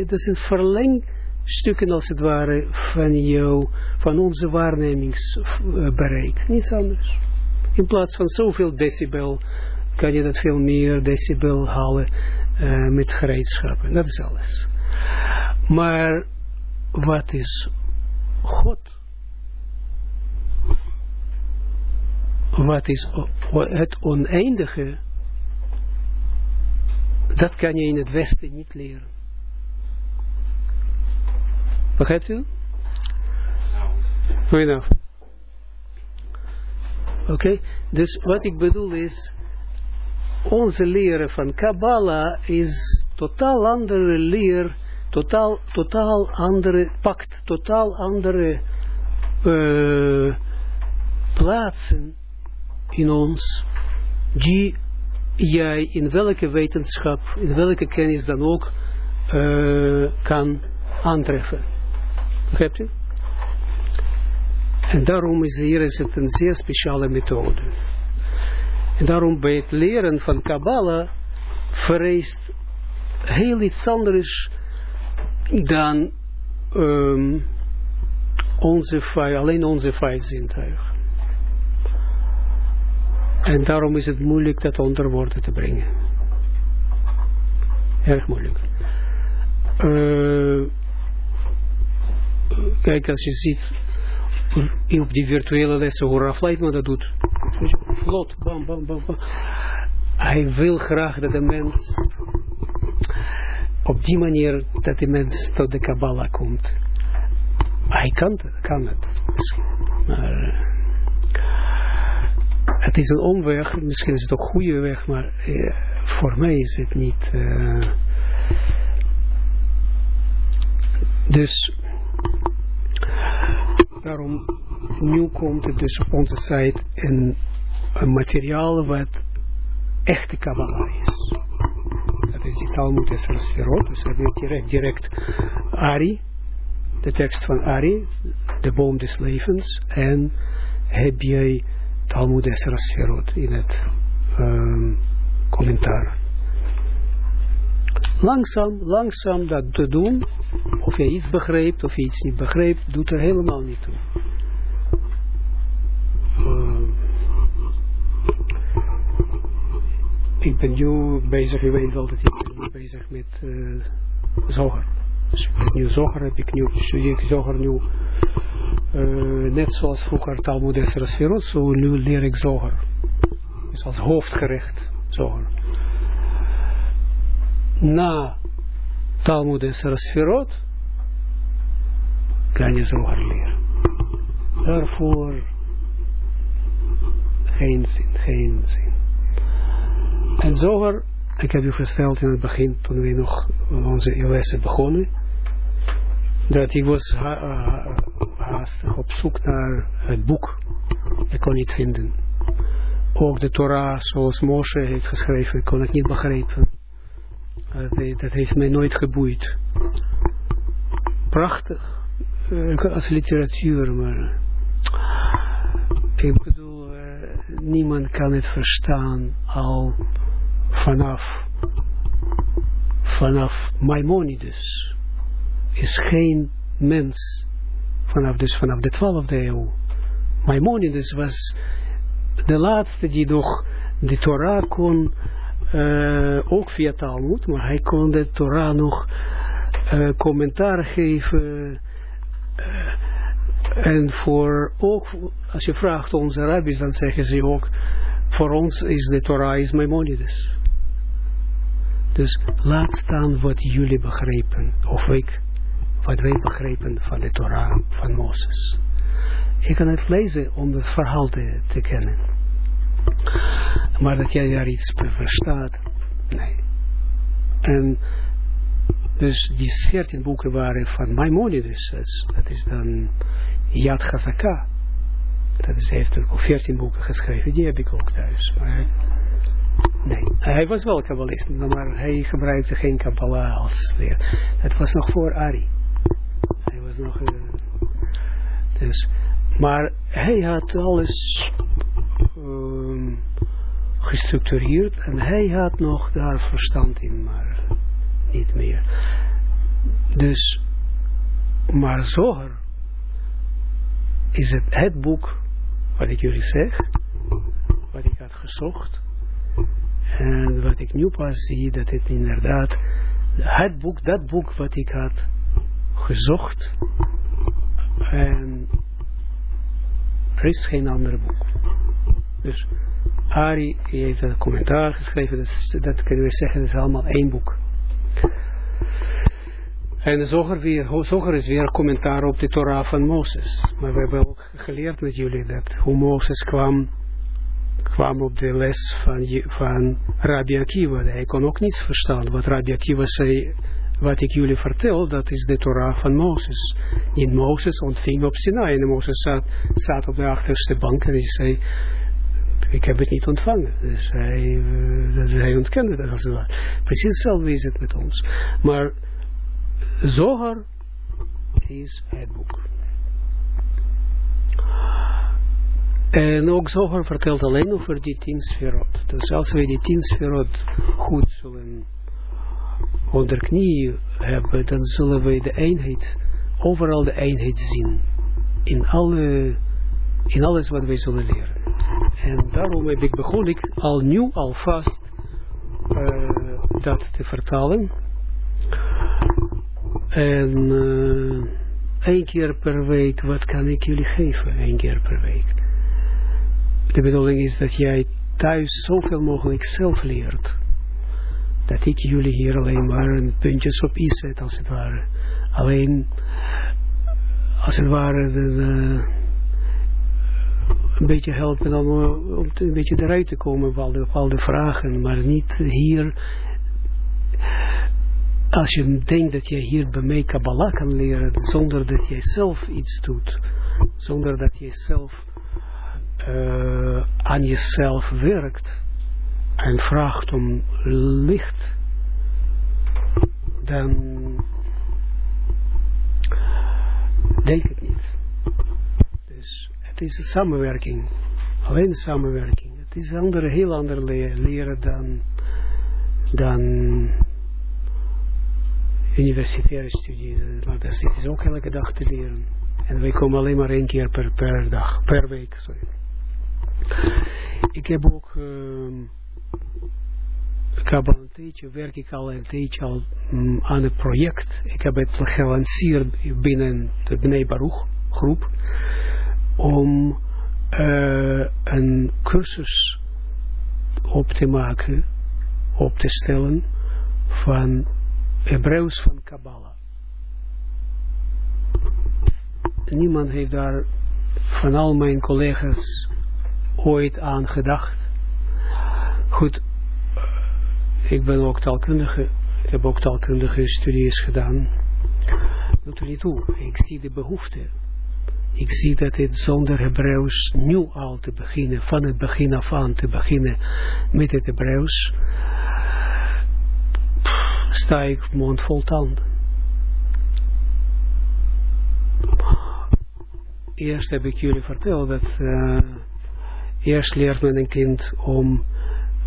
Dat zijn verlengstukken als het ware van jou, van onze waarnemingsbereik. Niets anders. In plaats van zoveel decibel kan je dat veel meer decibel halen uh, met gereedschappen. Dat is alles. Maar wat is God? Wat is het oneindige? Dat kan je in het Westen niet leren. Begrijpt u? Goedenavond. Oké, dus wat ik bedoel is, onze leren van Kabbalah is totaal andere leer, totaal, totaal andere, pakt totaal andere uh, plaatsen in ons, die jij in welke wetenschap, in welke kennis dan ook, uh, kan aantreffen. Begrijpt u? En daarom is hier is een zeer speciale methode. Daarom bij het leren van Kabbalah vereist heel iets anders dan um, onze vijf, alleen onze vijf zintuigen. En daarom is het moeilijk dat onder woorden te brengen. Erg moeilijk. Uh, kijk, als je ziet op die virtuele lessen hoe Raf Leitman dat doet. Vlot, bam, bam, bam, bam. Hij wil graag dat de mens op die manier dat de mens tot de Kabbalah komt. Hij kan het, kan het misschien. Maar het is een omweg, misschien is het ook een goede weg, maar voor mij is het niet. Uh, dus Daarom nu komt het dus op onze site een, een materiaal wat echte Kabbalah is. Dat is die Talmud Esra Sferot, dus dat is direct, direct Ari, de tekst van Ari, de boom des levens, en heb jij Talmud Esra Sferot in het um, commentaar. Langzaam, langzaam dat te doen, of je iets begrijpt of je iets niet begrijpt, doet er helemaal niet toe. Uh, ik ben nu bezig, je weet wel dat ik ben bezig met uh, zoger. Dus zoger, heb ik nu, studeer ik zoger nu, uh, net zoals vroeger Talmud Esra zo nu leer ik zoger. Dus als hoofdgerecht zoger. Na Talmud Esra Sferot, kan je zoger leren. Daarvoor geen zin, geen zin. En zoger, ik heb u verteld in het begin, toen we nog onze lessen begonnen, dat ik was ha ha haastig op zoek naar het boek. Ik kon niet vinden. Ook de Torah, zoals Moshe heeft geschreven, ik kon het niet begrijpen. Dat heeft mij nooit geboeid. Prachtig. Als literatuur, maar ik bedoel, niemand kan het verstaan al vanaf vanaf Maimonides is geen mens vanaf dus vanaf de 12e eeuw Maimonides was de laatste die nog de Torah kon uh, ook via Talmud maar hij kon de Torah nog uh, commentaar geven uh, en voor ook, als je vraagt onze rabbis, dan zeggen ze ook, voor ons is de Torah is Maimonides. Dus laat staan wat jullie begrepen, of ik, wat wij begrepen van de Torah van Mozes. Je kan het lezen om het verhaal te kennen. Maar dat jij daar iets verstaat, nee. En dus die 14 boeken waren van Maimonides, dat is dan Yad Chazaka. Dat is, hij heeft ook 14 boeken geschreven, die heb ik ook thuis. Maar, nee, hij was wel kabbalist, maar hij gebruikte geen Kabbalah als leer. Dat was nog voor Ari. Hij was nog... Dus, maar hij had alles um, gestructureerd en hij had nog daar verstand in, maar niet meer. Dus, maar Zoger is het het boek wat ik jullie zeg, wat ik had gezocht, en wat ik nu pas zie, dat het inderdaad, het boek, dat boek wat ik had gezocht, en er is geen ander boek. Dus Ari heeft een commentaar geschreven, dat, dat kunnen we zeggen, dat is allemaal één boek. En de zoger, weer, zoger is weer commentaar op de Torah van Mozes. Maar we hebben ook geleerd met jullie dat hoe Mozes kwam, kwam op de les van, van Rabbi Akiva. Hij kon ook niets verstaan. Wat Rabbi Akiva zei, wat ik jullie vertel, dat is de Torah van Mozes. In Mozes ontving op Sinai. En Mozes zat, zat op de achterste bank en hij zei, ik heb het niet ontvangen. Dus hij, uh, hij ontkende dat als het ware. Precies hetzelfde is het met ons. Maar Zohar is het boek. En ook Zohar vertelt alleen over die tien sferot. Dus als wij die tien sferot goed zullen onder knie hebben, dan zullen wij de eenheid, overal de eenheid zien. In, alle, in alles wat wij zullen leren. En daarom heb ik begon ik al nieuw, alvast uh, dat te vertalen. En uh, één keer per week, wat kan ik jullie geven? Eén keer per week. De bedoeling is dat jij thuis zoveel mogelijk zelf leert. Dat ik jullie hier alleen maar puntjes op i zet, als het ware. Alleen, als het ware, de, een beetje helpen om, om een beetje eruit te komen op al, de, vragen, maar niet hier als je denkt dat je hier bij mij Kabbalah kan leren, zonder dat jij zelf iets doet, zonder dat je zelf uh, aan jezelf werkt en vraagt om licht, dan denk ik niet. Het is samenwerking, alleen samenwerking. Het is andere, heel ander leren dan, dan universitaire studie. Maar dat is, ook elke dag te leren. En wij komen alleen maar één keer per, per dag, per week, sorry. Ik heb ook, uh, werk ik al een tijdje al um, aan het project. Ik heb het gelanceerd binnen de Bnei Baruch groep, om uh, een cursus op te maken, op te stellen, van Hebreeuws van Kabbalah. Niemand heeft daar van al mijn collega's ooit aan gedacht. Goed, ik ben ook taalkundige, heb ook taalkundige studies gedaan. Doet er niet toe, ik zie de behoefte. Ik zie dat het zonder Hebreeuws nu al te beginnen, van het begin af aan te beginnen met het Hebreeuws, sta ik mond vol tanden. Eerst heb ik jullie verteld dat uh, eerst leert men een kind om,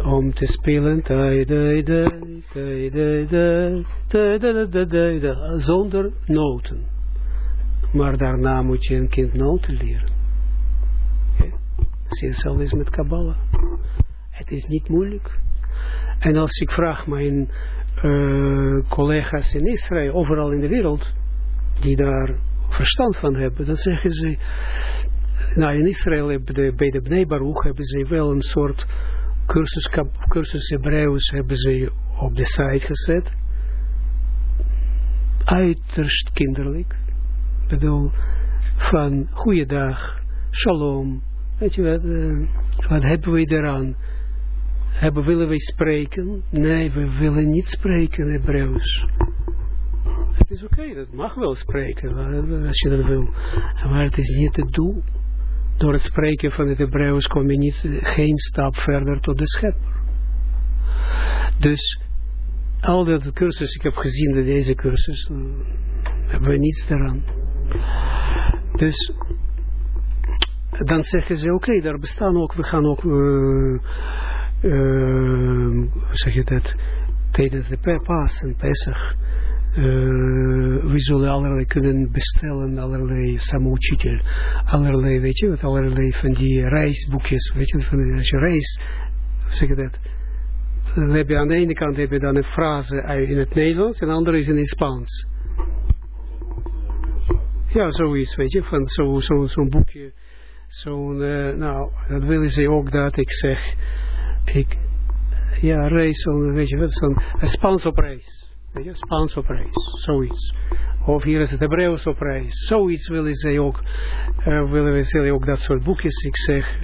om te spelen zonder noten. Maar daarna moet je een kind noten leren. Okay. Hetzelfde is met Kabbalah. Het is niet moeilijk. En als ik vraag mijn uh, collega's in Israël, overal in de wereld, die daar verstand van hebben, dan zeggen ze, nou in Israël bij de Bnei Baruch hebben ze wel een soort cursus, cursus Hebreeuws hebben ze op de site gezet. Uiterst kinderlijk. Bedoel, van goeiedag, shalom, weet je wat, uh, wat hebben we eraan? Hebben, willen wij spreken? Nee, we willen niet spreken Hebreeuws. Het is oké, dat mag wel spreken, als je dat wil. Maar het is niet het doel. Door het spreken van het Hebreeuws kom je niet, geen stap verder tot de schepper. Dus, al dat cursus, ik heb gezien dat deze cursus, uh, hebben we niets eraan. Dus, dan zeggen ze, oké, daar bestaan ook, we gaan ook... Uh, uh, zeg je dat, tijdens de Pasen, Pesach, uh, we zullen allerlei kunnen bestellen, allerlei samouchitel, allerlei, weet je wat, allerlei van die reisboekjes, weet je, van, als je reis, zeg je dat, dan heb aan de ene kant heb je dan een frase in het Nederlands en de andere is in het Spaans. Ja, zoiets, weet je, van zo'n zo, zo boekje, zo'n, uh, nou, dat willen ze ook dat ik zeg, ik, ja, reis, weet je zo'n Spaans op reis. Weet je, Spaans op reis, zoiets. Of hier is het Hebreeuws op reis. Zoiets willen ze ook, uh, willen ze ook dat soort boekjes. Ik zeg,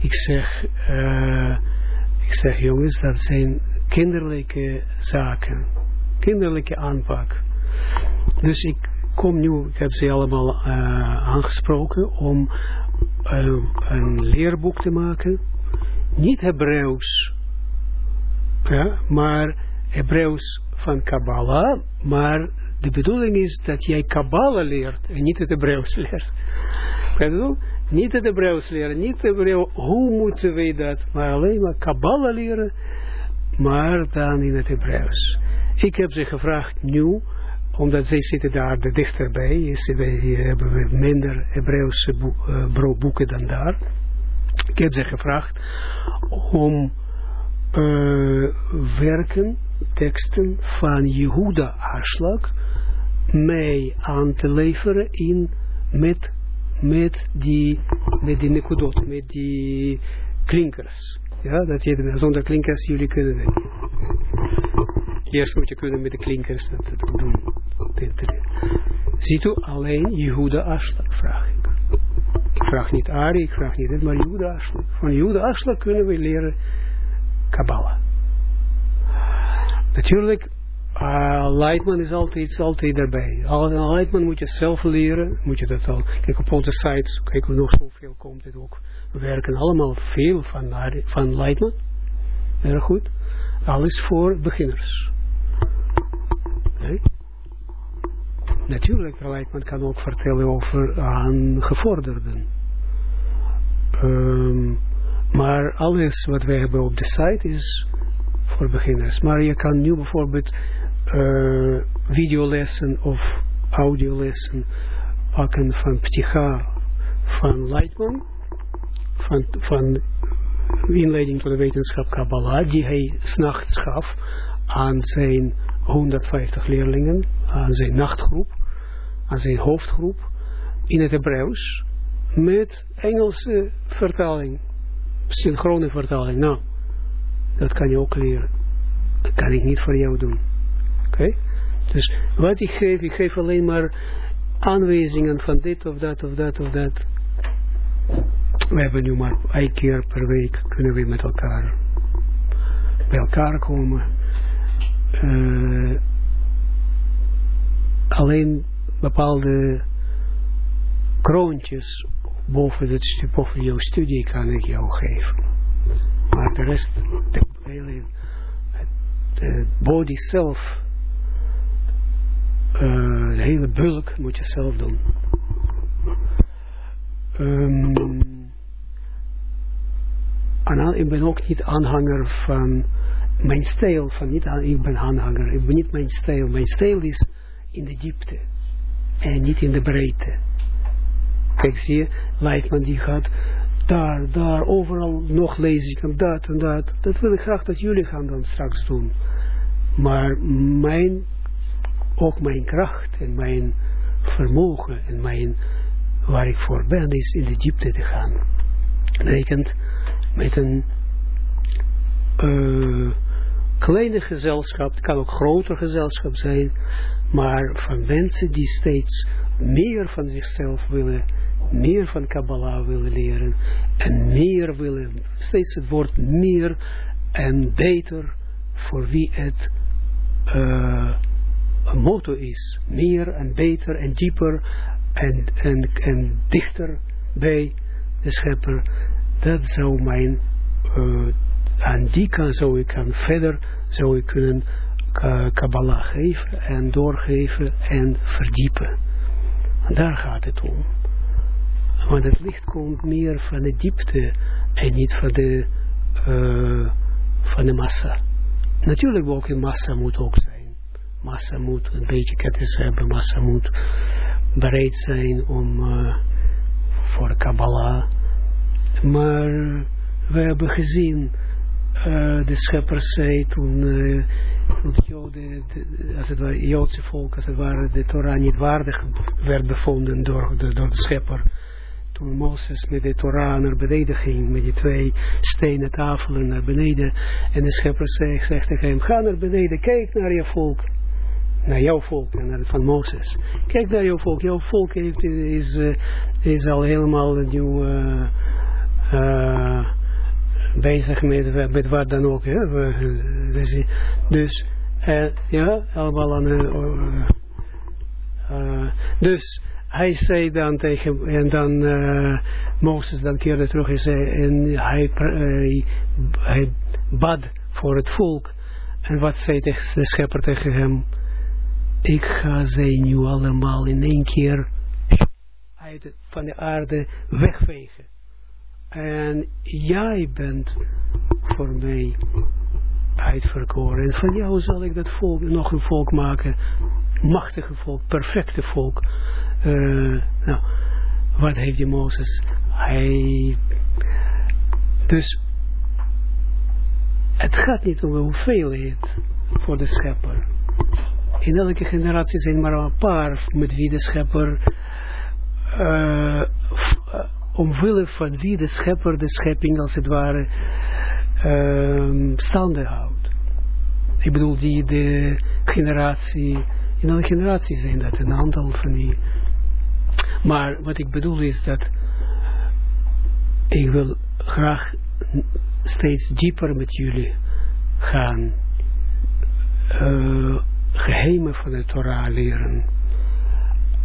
ik zeg, uh, ik zeg jongens, dat zijn kinderlijke zaken. Kinderlijke aanpak. Dus ik kom nu, ik heb ze allemaal uh, aangesproken om een leerboek te maken niet Hebreeuws, ja, maar Hebreeuws van Kabbalah, maar de bedoeling is dat jij Kabbalah leert en niet het Hebreeuws leert. Niet het Hebreeuws leren, niet het Hebreeuws, hoe moeten wij dat, maar alleen maar Kabbalah leren, maar dan in het Hebreeuws. Ik heb ze gevraagd nu, omdat zij zitten daar de dichterbij, hebben we minder Hebreeuwse boek, boeken dan daar. Ik heb ze gevraagd om uh, werken, teksten van Jehuda Aslak mij aan te leveren in met, met die met die nekudot, met die klinkers. Ja, dat je zonder klinkers jullie kunnen het Eerst moet je kunnen met de klinkers dat, doen. Ziet u alleen Jehuda Aslak, vraag ik. Ik vraag niet Ari, ik vraag niet dit, maar Juda Ashla. Van Juda Ashla kunnen we leren Kabbalah. Natuurlijk, Uh, Lightman is altijd, altijd erbij. Al- Lightman moet je zelf leren, moet je dat al. Kijk op onze site, kijk nog zoveel komt het ook. We werken allemaal veel van, van Lightman. Erg goed. Alles voor beginners. Natuurlijk, Lightman kan ook vertellen over aan gevorderden. Ehm, maar alles wat wij hebben op de site is voor beginners. Maar je kan nu bijvoorbeeld eh, videolessen of audiolessen pakken van Pticha van Lightman, van, van inleiding tot de wetenschap Kabbalah, die hij s'nachts gaf aan zijn 150 leerlingen, aan zijn nachtgroep, aan zijn hoofdgroep, in het Hebreeuws, met Engelse vertaling, synchrone vertaling. Nou, dat kan je ook leren. Dat kan ik niet voor jou doen. Oké? Dus wat ik geef, ik geef alleen maar aanwijzingen van dit of dat of dat of dat. We hebben nu maar één keer per week kunnen we met elkaar bij elkaar komen. Eh, alleen bepaalde kroontjes boven, het, stu- boven jouw studie kan ik jou geven. Maar de rest, de hele de body zelf, eh, de hele bulk moet je zelf doen. Ehm, en ik ben ook niet aanhanger van mijn stijl, van niet ik ben aanhanger, ik ben niet mijn stijl. Mijn stijl is in de diepte en niet in de breedte. Kijk, zie je, Leitman die gaat daar, daar, overal nog lezen en dat en dat. Dat wil ik graag dat jullie gaan dan straks doen. Maar mijn, ook mijn kracht en mijn vermogen en mijn, waar ik voor ben, is in de diepte te gaan. Betekent met een eh, kleine gezelschap, het kan ook groter gezelschap zijn, maar van mensen die steeds meer van zichzelf willen, meer van Kabbalah willen leren en meer willen, steeds het woord meer en beter voor wie het eh, een motto is. Meer en beter en dieper en, en, en dichter bij de schepper. Dat zou mijn, uh, aan die kan zou ik aan verder, zou ik kunnen ka- Kabbalah geven en doorgeven en verdiepen. En daar gaat het om. Want het licht komt meer van de diepte en niet van de, uh, van de massa. Natuurlijk ook in massa moet ook zijn. Massa moet een beetje kennis hebben, massa moet bereid zijn om uh, voor Kabbalah. Maar we hebben gezien, uh, de schepper zei toen, uh, toen het als het ware, Joodse volk, als het ware, de Torah niet waardig werd bevonden door de, door de schepper. Toen Mozes met de Torah naar beneden ging, met die twee stenen tafelen naar beneden, en de schepper zei, zegt tegen hem, ga naar beneden, kijk naar je volk naar jouw volk en naar het van Mozes. Kijk naar jouw volk. Jouw volk heeft, is, uh, is al helemaal nieuw uh, uh, bezig met, wat dan ook. Hè? Dus, dus ja, allemaal aan dus hij zei dan tegen en dan Mozes dan keerde terug en en hij, hij bad voor het volk en wat zei de schepper tegen hem ik ga ze nu allemaal in één keer uit, van de aarde wegvegen. En jij bent voor mij uitverkoren. En van jou zal ik dat volk, nog een volk maken. Machtige volk, perfecte volk. Uh, nou, wat heeft die Mozes? Hij... Dus het gaat niet om hoeveelheid voor de schepper in elke generatie zijn maar een paar met wie de schepper, uh, omwille van wie de schepper de schepping als het ware uh, staande houdt. Ik bedoel, die de generatie, in alle generaties zijn dat een aantal van die. Maar wat ik bedoel is dat ik wil graag steeds dieper met jullie gaan. Uh, geheimen van de Torah leren.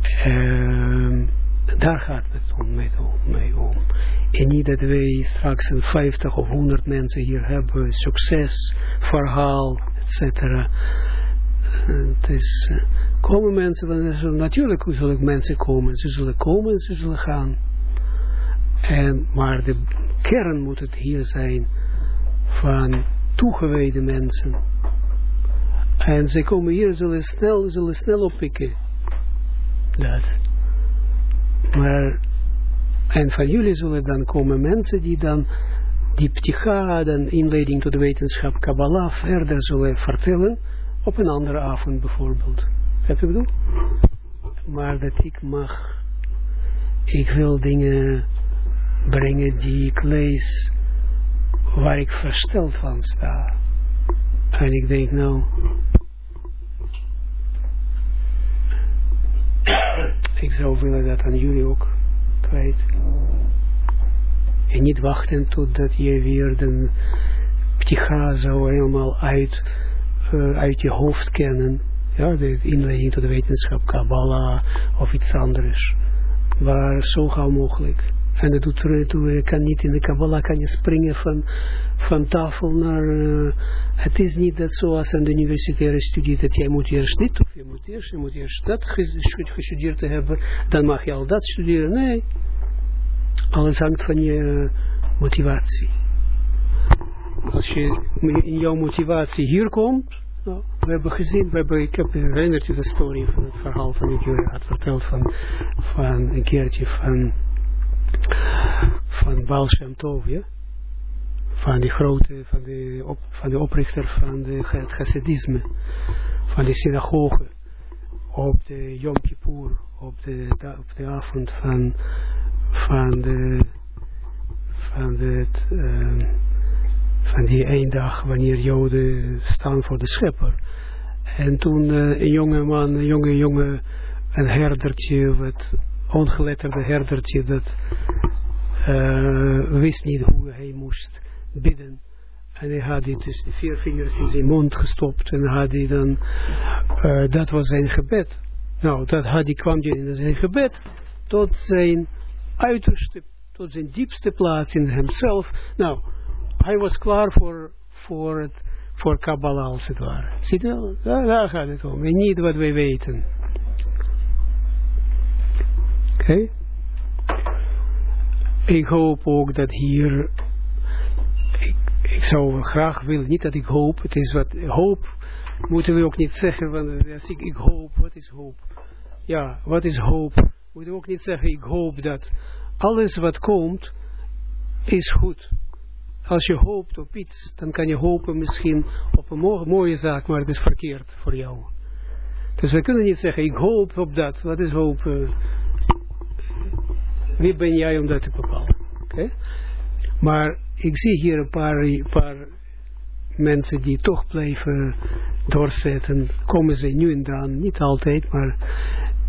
Ehm, daar gaat het om, met, mee om. En niet dat wij straks een 50 of 100 mensen hier hebben, succes, verhaal, etc. Het is, uh, komen mensen, natuurlijk zullen mensen komen, ze zullen komen en ze zullen gaan. En, maar de kern moet het hier zijn van toegewijde mensen. En ze komen hier, zullen snel, zullen snel oppikken. Dat. Maar, en van jullie zullen dan komen mensen die dan die pticha, dan inleiding tot de wetenschap Kabbalah, verder zullen vertellen, op een andere avond bijvoorbeeld. Heb je bedoel? Maar dat ik mag, ik wil dingen brengen die ik lees, waar ik versteld van sta. En ik denk nou, ik zou willen dat aan jullie ook kwijt. En niet wachten totdat je weer de pticha zou helemaal uit, uh, uit je hoofd kennen. Ja, de inleiding tot de wetenschap, Kabbalah of iets anders. Maar zo gauw mogelijk. En dat doet kan niet in de Kabbalah kan je springen van, tafel naar, uh, het is niet dat zoals aan de universitaire studie, dat jij moet eerst dit, of je moet eerst, je moet eerst dat gestudeerd hebben, dan mag je al dat studeren. Nee, alles hangt van je motivatie. Als je in jouw motivatie hier komt, nou, we hebben gezien, we hebben, ik heb herinnerd je de story van het verhaal van ik jullie had verteld van, van een keertje van van Baal Shem Tov, van die grote, van de, op, van de oprichter van de, het Hasidisme, van de synagoge, op de Yom Kippur, op de, op de avond van, van de, van de, uh, van die één dag wanneer Joden staan voor de schepper. En toen uh, een jonge man, een jonge jonge, een herdertje, wat ongeletterde herdertje, dat uh, wist niet hoe hij moest bidden. En hij had hij dus de vier vingers in zijn mond gestopt en had hij dan, uh, dat was zijn gebed. Nou, dat had hij, kwam hij in zijn gebed tot zijn uiterste, tot zijn diepste plaats in hemzelf. Nou, hij was klaar voor, voor het, voor Kabbalah als het ware. Ziet u wel? Daar, daar gaat het om. En niet wat wij weten. Ik hoop ook dat hier, ik, zou graag willen, niet dat ik hoop, het is wat, hoop moeten we ook niet zeggen, want als ik, ik hoop, wat is hoop? Ja, wat is hoop? Moeten we ook niet zeggen, ik hoop dat alles wat komt, is goed. Als je hoopt op iets, dan kan je hopen misschien op een mooie, mooie zaak, maar het is verkeerd voor jou. Dus we kunnen niet zeggen, ik hoop op dat. Wat is hoop? Wie ben jij om dat te bepalen? Okay? Maar ik zie hier een paar, mensen die toch blijven doorzetten. Komen ze nu en dan, niet altijd, maar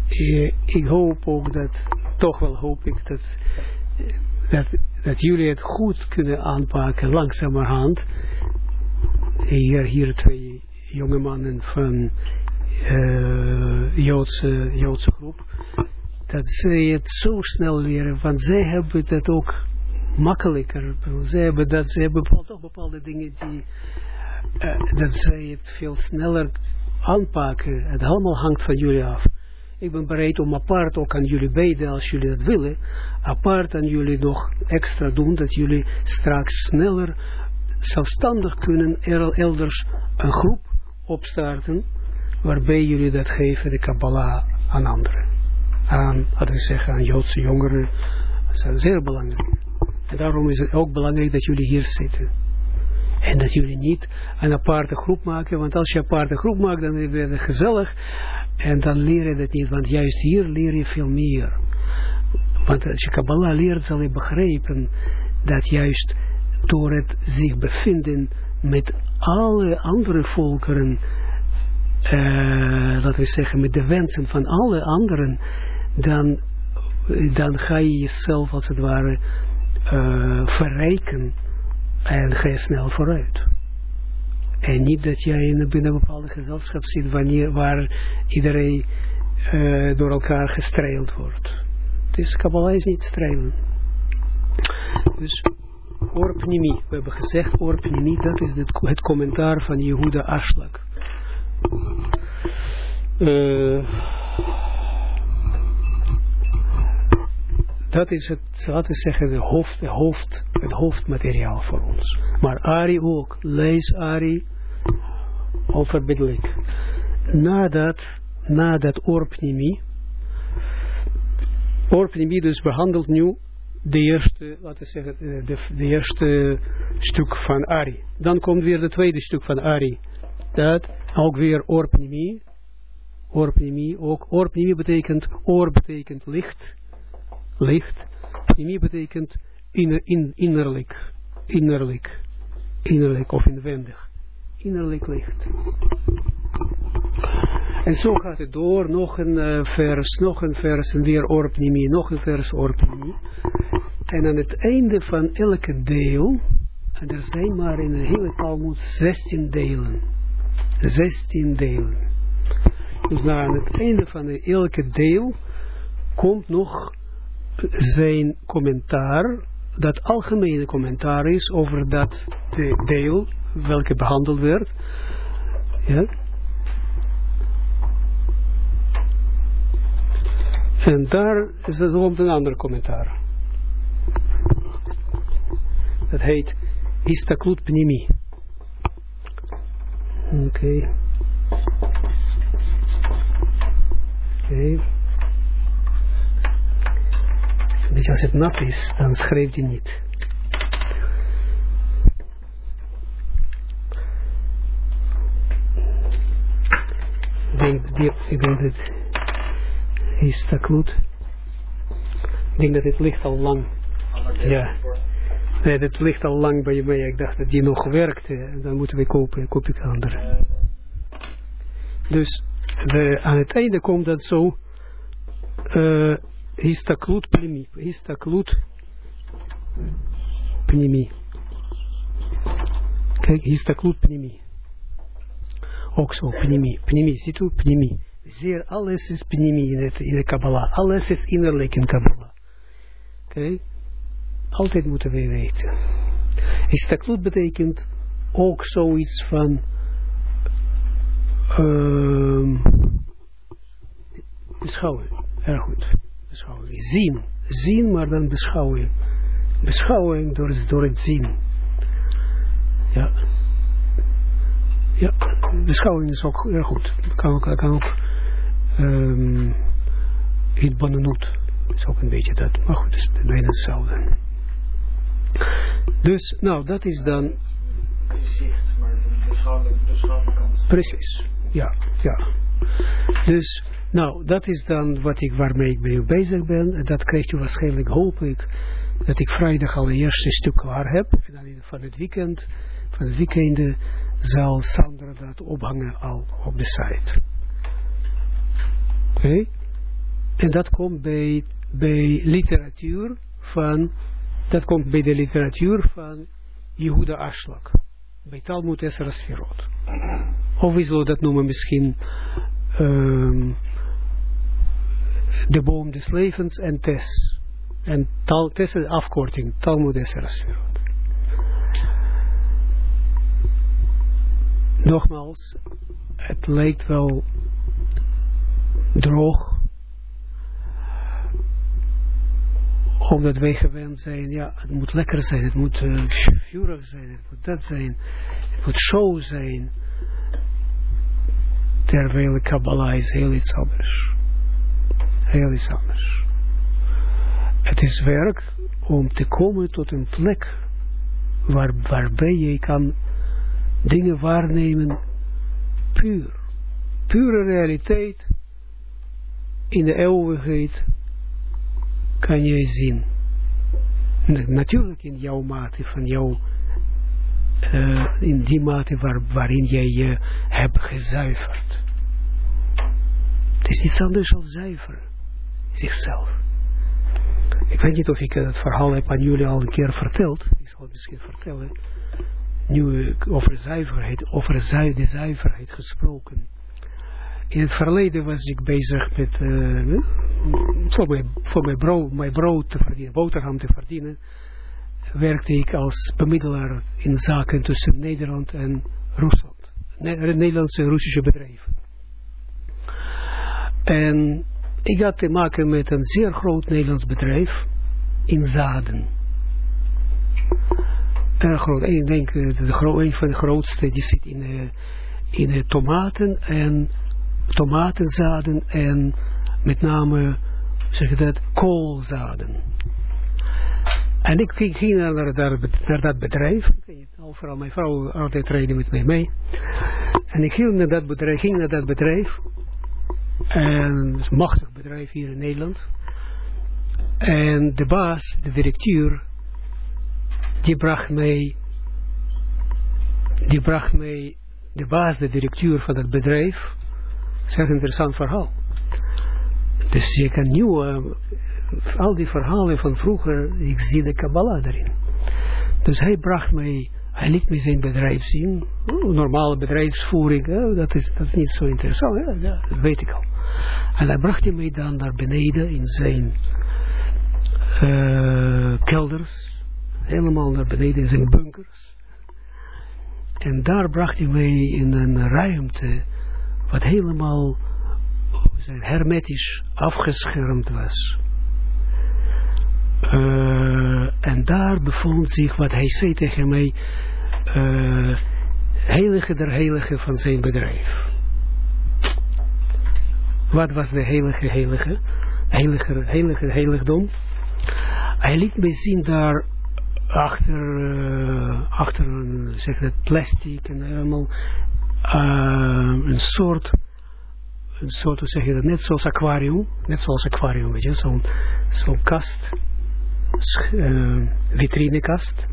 eh, ik hoop ook dat, toch wel hoop ik dat, dat, dat jullie het goed kunnen aanpakken, langzamerhand. Hier, hier twee jonge mannen van uh, Joodse, Joodse groep dat zij het zo snel leren, want zij hebben dat ook makkelijker. Zij hebben dat, zij hebben toch bepaalde dingen die, uh, dat zij het veel sneller aanpakken. Het allemaal hangt van jullie af. Ik ben bereid om apart ook aan jullie beiden, als jullie dat willen, apart aan jullie nog extra doen, dat jullie straks sneller zelfstandig kunnen elders een groep opstarten, waarbij jullie dat geven, de Kabbalah, aan anderen aan, laten we zeggen, aan Joodse jongeren. Dat is zeer belangrijk. En daarom is het ook belangrijk dat jullie hier zitten. En dat jullie niet een aparte groep maken, want als je een aparte groep maakt, dan is het gezellig. En dan leer je dat niet, want juist hier leer je veel meer. Want als je Kabbalah leert, zal je begrijpen dat juist door het zich bevinden met alle andere volkeren, uh, laten we zeggen, met de wensen van alle anderen, dan, dan ga je jezelf als het ware uh, verrijken en ga je snel vooruit. En niet dat jij in binnen een bepaalde gezelschap zit wanneer, waar iedereen uh, door elkaar gestreeld wordt. Het is, Kabbalah is niet strijden. Dus orpnimi, we hebben gezegd orpnimi, dat is het, commentaar van Jehuda Aslak. Uh, dat is het, laten we zeggen, de hoofd, de hoofd, het hoofdmateriaal voor ons. Maar Ari ook, lees Ari, onverbiddelijk. Nadat, nadat Orpnimi, Orpnimi dus behandelt nu de eerste, laten we zeggen, de, de eerste stuk van Ari. Dan komt weer het tweede stuk van Ari. Dat ook weer Orpnimi. Orpnimi, ook Orpnimi betekent, oor betekent licht licht. Pnimi betekent in, in, innerlijk, innerlijk, innerlijk of inwendig. Innerlijk licht. En zo gaat het door, nog een uh, vers, nog een vers, en weer orpnimi, nog een vers orpnimi. En aan het einde van elke deel, en er zijn maar in een hele Talmud 16 delen. 16 delen. Dus aan het einde van elke deel komt nog zijn commentaar, dat algemene commentaar is over dat de deel welke behandeld werd. Ja. En daar is het komt een ander commentaar. Dat heet Istaklut Pnimi. Oké. Oké. Dus als het nat is, dan schrijft hij niet. Ik denk, ik denk dat is dat goed. Ik denk dat het ligt al lang. Ja. Nee, het ligt al lang bij mij. Ik dacht dat die nog werkte. Dan moeten we kopen. Koop ik andere. Dus de, aan het einde komt dat zo. Uh, Histaklut pnimi. Histaklut pnimi. Kijk, histaklut pnimi. Ook zo, pnimi. Pnimi, ziet u, pnimi. Zeer, alles is pnimi in, het, in de Kabbalah. Alles is innerlijk in Kabbalah. Oké? Altijd moeten we weten. Histaklut betekent ook zoiets van... Um, beschouwen. Erg goed beschouwing. Zien. Zien, maar dan beschouwing. Beschouwing door, door het zien. Ja. Ja, beschouwing is ook heel goed. Kan ook, kan ook um, het bananut is ook een beetje dat. Maar goed, het is bijna hetzelfde. Dus, nou, dat is dan... Gezicht, maar de beschouwelijke kant. Precies, ja, ja. Dus nou, dat is dan wat ik, waarmee ik mee bezig ben. En dat krijgt u waarschijnlijk, hoop ik, dat ik vrijdag al het eerste stuk klaar heb. En dan van het weekend, van het weekend zal Sandra dat ophangen al op de site. Oké? En dat komt bij, bij literatuur van, dat komt bij de literatuur van Yehuda Aslak. Bij Talmud Esra Sferot. Of we zullen dat noemen misschien... Um, de boom des levens en tes. En tal, tes is afkorting, Talmud Esserasferot. Nogmaals, het lijkt wel droog, omdat wij gewend zijn, ja, het moet lekker zijn, het moet uh, vurig zijn, het moet dat zijn, het moet show zijn, terwijl Kabbalah is heel iets anders heel iets anders. Het is werk om te komen tot een plek waar, waarbij je kan dingen waarnemen puur. Pure realiteit in de eeuwigheid kan je zien. Natuurlijk in jouw mate van jouw uh, in die mate waar, waarin jij je hebt gezuiverd. Het is niets anders dan zuiveren zichzelf. Ik weet niet of ik het verhaal heb aan jullie al een keer verteld. Ik zal het misschien vertellen. nu over zuiverheid, over de zuiverheid gesproken. In het verleden was ik bezig met, uh, voor, mijn, voor mijn, brood, mijn brood te verdienen, boterham te verdienen, werkte ik als bemiddelaar in zaken tussen Nederland en Rusland. Nederlandse en Russische bedrijven. En ik had te maken met een zeer groot Nederlands bedrijf in zaden. Erg ik denk eh, de, een van de grootste die zit in, uh, in de tomaten en tomatenzaden en met name, zeg je dat, koolzaden. En ik ging, ging naar, naar, naar, dat bedrijf. Overal mijn vrouw altijd rijden met mij mee. En ik ging naar dat bedrijf. Ging naar dat bedrijf. En is een machtig bedrijf hier in Nederland. En de baas, de directeur, die bracht mij, die bracht mij, de baas, de directeur van dat bedrijf, dat is interessant verhaal. Dus je kan nu, uh, al die verhalen van vroeger, ik zie de Kabbalah daarin. Dus hij bracht mij, hij liet me zijn bedrijf zien, normale bedrijfsvoering, dat, is, dat is niet zo interessant, ja, dat weet ik al. En hij bracht mij dan naar beneden in zijn uh, kelders, helemaal naar beneden in zijn bunkers. En daar bracht hij mij in een ruimte, wat helemaal hermetisch afgeschermd was. Uh, en daar bevond zich, wat hij zei tegen mij, uh, heilige der heilige van zijn bedrijf. Wat was de heilige heilige? Heilige, heilige heiligdom? Hij liet me zien daar achter, uh, achter een, zeg dat, plastic en helemaal een soort, een soort, zeg je dat, net zoals aquarium, net zoals aquarium, weet je, zo'n zo kast, uh, vitrinekast.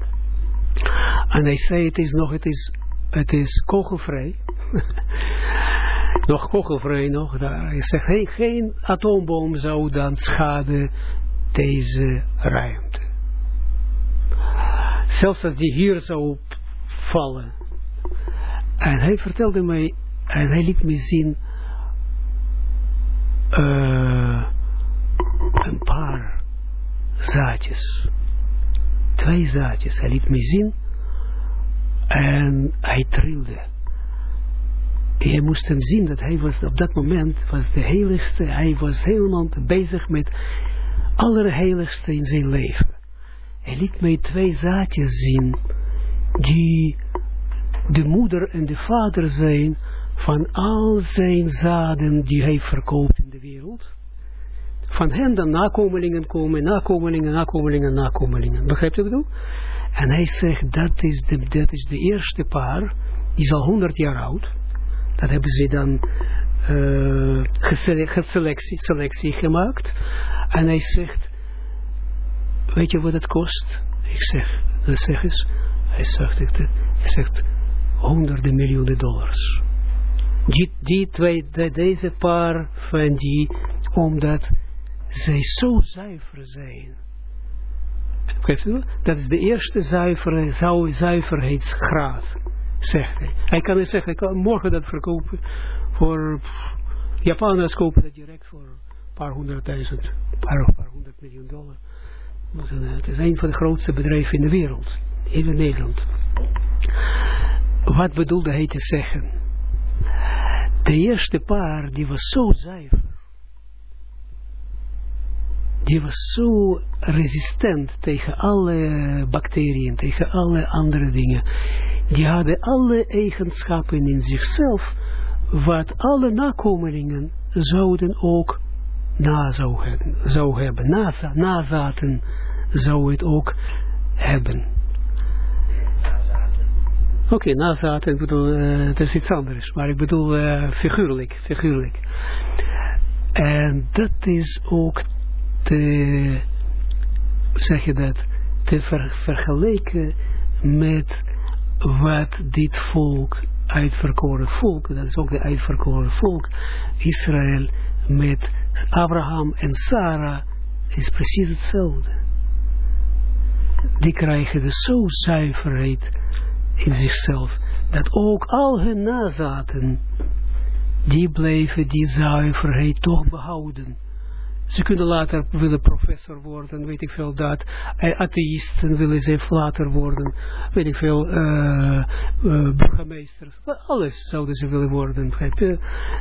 En hij zei, het is nog, het is, het is kogelvrij. nog kogelvrij nog. Daar. Hij zegt, geen atoomboom zou dan schaden deze ruimte. Zelfs als die hier zou vallen. En hij vertelde mij, en hij liet me zien, uh, een paar zaadjes. Twee zaadjes. Hij liet me zien. En hij trilde. Je moest hem zien dat hij was op dat moment was de heiligste. Hij was helemaal bezig met allerheiligste in zijn leven. Hij liet mij twee zaadjes zien, die de moeder en de vader zijn van al zijn zaden die hij verkoopt in de wereld. Van hen dan nakomelingen komen, nakomelingen, nakomelingen, nakomelingen. Begrijpt u bedoel? En hij zegt, dat is, de, dat is de eerste paar, die is al honderd jaar oud. Dat hebben ze dan uh, geselectie, selectie gemaakt. En hij zegt, weet je wat het kost? Ik zeg, dan zeg eens, hij zegt, hij zegt honderden miljoenen dollars. Die twee, deze paar van die, omdat zij zo zuiver zijn. Dat is de eerste zuivere, zuiverheidsgraad, zegt hij. Hij kan niet zeggen, ik kan morgen dat verkopen voor, Japaners kopen dat direct voor een paar honderdduizend, paar, paar honderd miljoen dollar. Het is een van de grootste bedrijven in de wereld, in Nederland. Wat bedoelde hij te zeggen? De eerste paar, die was zo zuiver. Die was zo resistent tegen alle bacteriën, tegen alle andere dingen. Die hadden alle eigenschappen in zichzelf, wat alle nakomelingen zouden ook na zou hebben, zou hebben. Naza, nazaten zou het ook hebben. Oké, okay, nazaten, bedoel, uh, dat is iets anders, maar ik bedoel uh, figuurlijk, figuurlijk. En dat is ook te, zeg je dat, te ver, vergelijken met wat dit volk, uitverkoren volk, dat is ook de uitverkoren volk, Israël, met Abraham en Sarah is precies hetzelfde. Die krijgen de zo zuiverheid in zichzelf, dat ook al hun nazaten, die bleven die zuiverheid toch behouden. Ze kunnen later willen professor worden, weet ik veel dat. Atheïsten willen ze later worden, weet ik veel, uh, uh, burgemeesters. Alles zouden ze willen worden.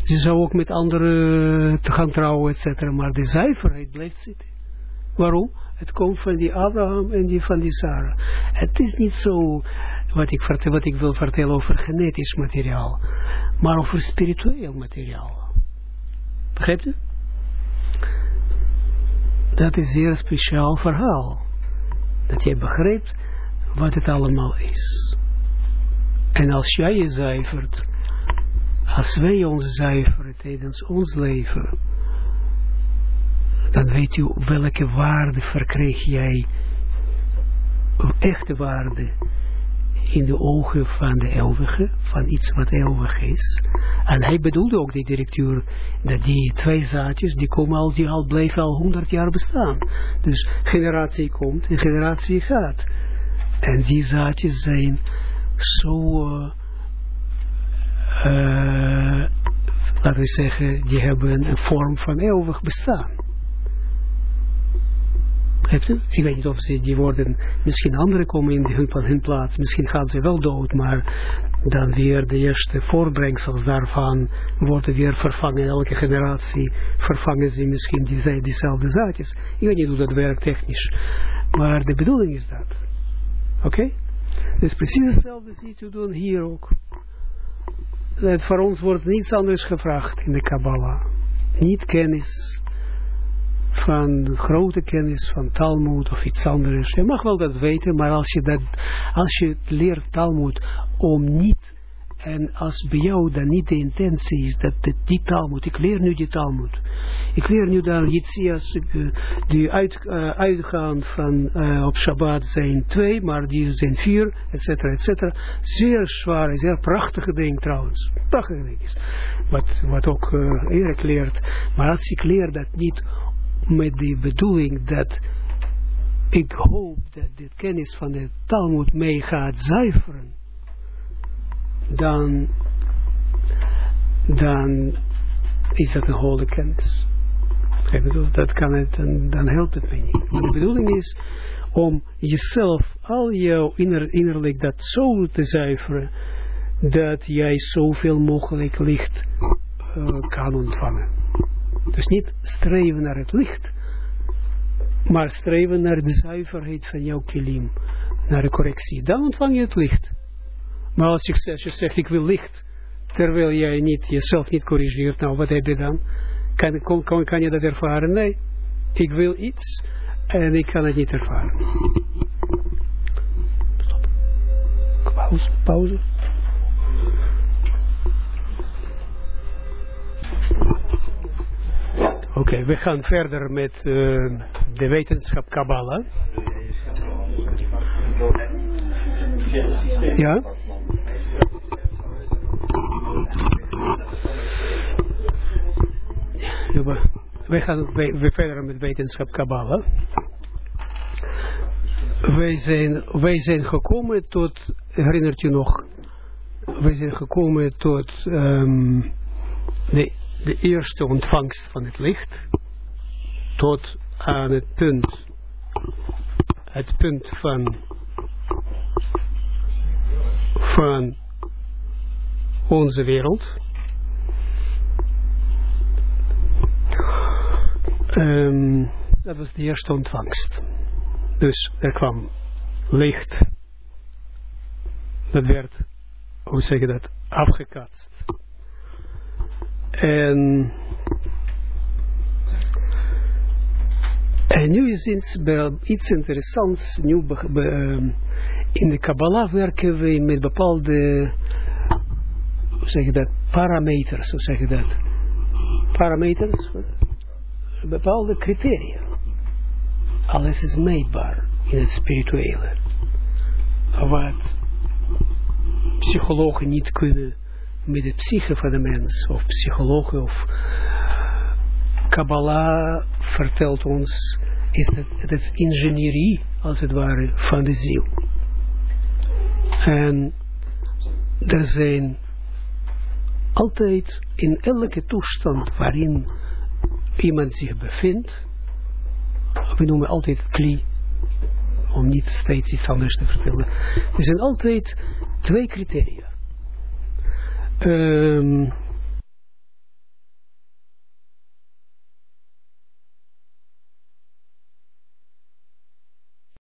Ze zou ook met anderen te gaan trouwen, et. Maar de zuiverheid blijft zitten. Waarom? Het komt van die Abraham en die van die Sarah. Het is niet zo wat ik, vertel, wat ik wil vertellen over genetisch materiaal, maar over spiritueel materiaal. Begrijpt u? Dat is zeer speciaal verhaal. Dat jij begrijpt wat het allemaal is. En als jij je zuivert, als wij ons zuiveren tijdens ons leven, dan weet u welke waarde verkreeg jij, echte waarde, in de ogen van de eeuwige, van iets wat eeuwig is. En hij bedoelde ook, die directeur, dat die twee zaadjes, die komen al, die al blijven al honderd jaar bestaan. Dus generatie komt en generatie gaat. En die zaadjes zijn zo, uh, laten we zeggen, die hebben een vorm van eeuwig bestaan. Ik weet niet of ze die worden, misschien anderen komen in hun, hun plaats, misschien gaan ze wel dood, maar dan weer de eerste voortbrengsels daarvan worden weer vervangen. Elke generatie vervangen ze misschien die, diezelfde zaadjes. Ik weet niet hoe dat werkt technisch, maar de bedoeling is dat. Oké? Okay? Dus precies hetzelfde ziet u doen hier ook. Dat voor ons wordt niets anders gevraagd in de Kabbalah. Niet kennis, van grote kennis van Talmud of iets anders. Je mag wel dat weten, maar als je, dat, als je leert Talmud om niet, en als bij jou dan niet de intentie is dat het, die Talmud, ik leer nu die Talmud, ik leer nu dan Yitsias, uh, die uit, uh, uitgaan van uh, op Shabbat zijn twee, maar die zijn vier, et cetera, et cetera. Zeer zware, zeer prachtige ding trouwens. Prachtige ding is. Wat, wat ook Erik leert. Maar als ik leer dat niet met de bedoeling dat ik hoop dat de kennis van de Talmud mee gaat zuiveren, dan, dan is dat een hoge kennis. Dat kan het, dan, dan helpt het mij niet. Maar de bedoeling is om jezelf, al jouw inner, innerlijk dat zo te zuiveren, dat jij zoveel mogelijk licht uh, kan ontvangen. Dus niet streven naar het licht, maar streven naar de zuiverheid van jouw kilim, naar de correctie. Dan ontvang je het licht. Maar als je, als je ik wil licht, terwijl jij niet, jezelf niet corrigeert, nou wat heb je dan? Kan, kan, je dat ervaren? Nee, ik wil iets en ik kan het niet ervaren. Pauze. Pauze. Oké, okay, we gaan verder met uh, de wetenschap Kabbalah. Ja? We gaan we verder met wetenschap Kabbalah. Wij zijn, wij zijn gekomen tot, herinnert u nog, wij zijn gekomen tot um, de de eerste ontvangst van het licht tot aan het punt het punt van van onze wereld. Um, dat was de eerste ontvangst. Dus er kwam licht. Dat werd hoe zeg je dat afgekatst en, en nu is iets, iets interessants. Nu ehm, in de Kabbalah werken we met bepaalde, zeg je dat, parameters, hoe zeg je dat? Parameters, bepaalde criteria. Alles is meetbaar in het spirituele. Wat psychologen niet kunnen met de psyche van de mens, of psychologen, of Kabbalah vertelt ons, is dat het is ingenieurie, als het ware, van de ziel. En er zijn altijd in elke toestand waarin iemand zich bevindt, we noemen altijd het kli, om niet steeds iets anders te vertellen. Er zijn altijd twee criteria. Um,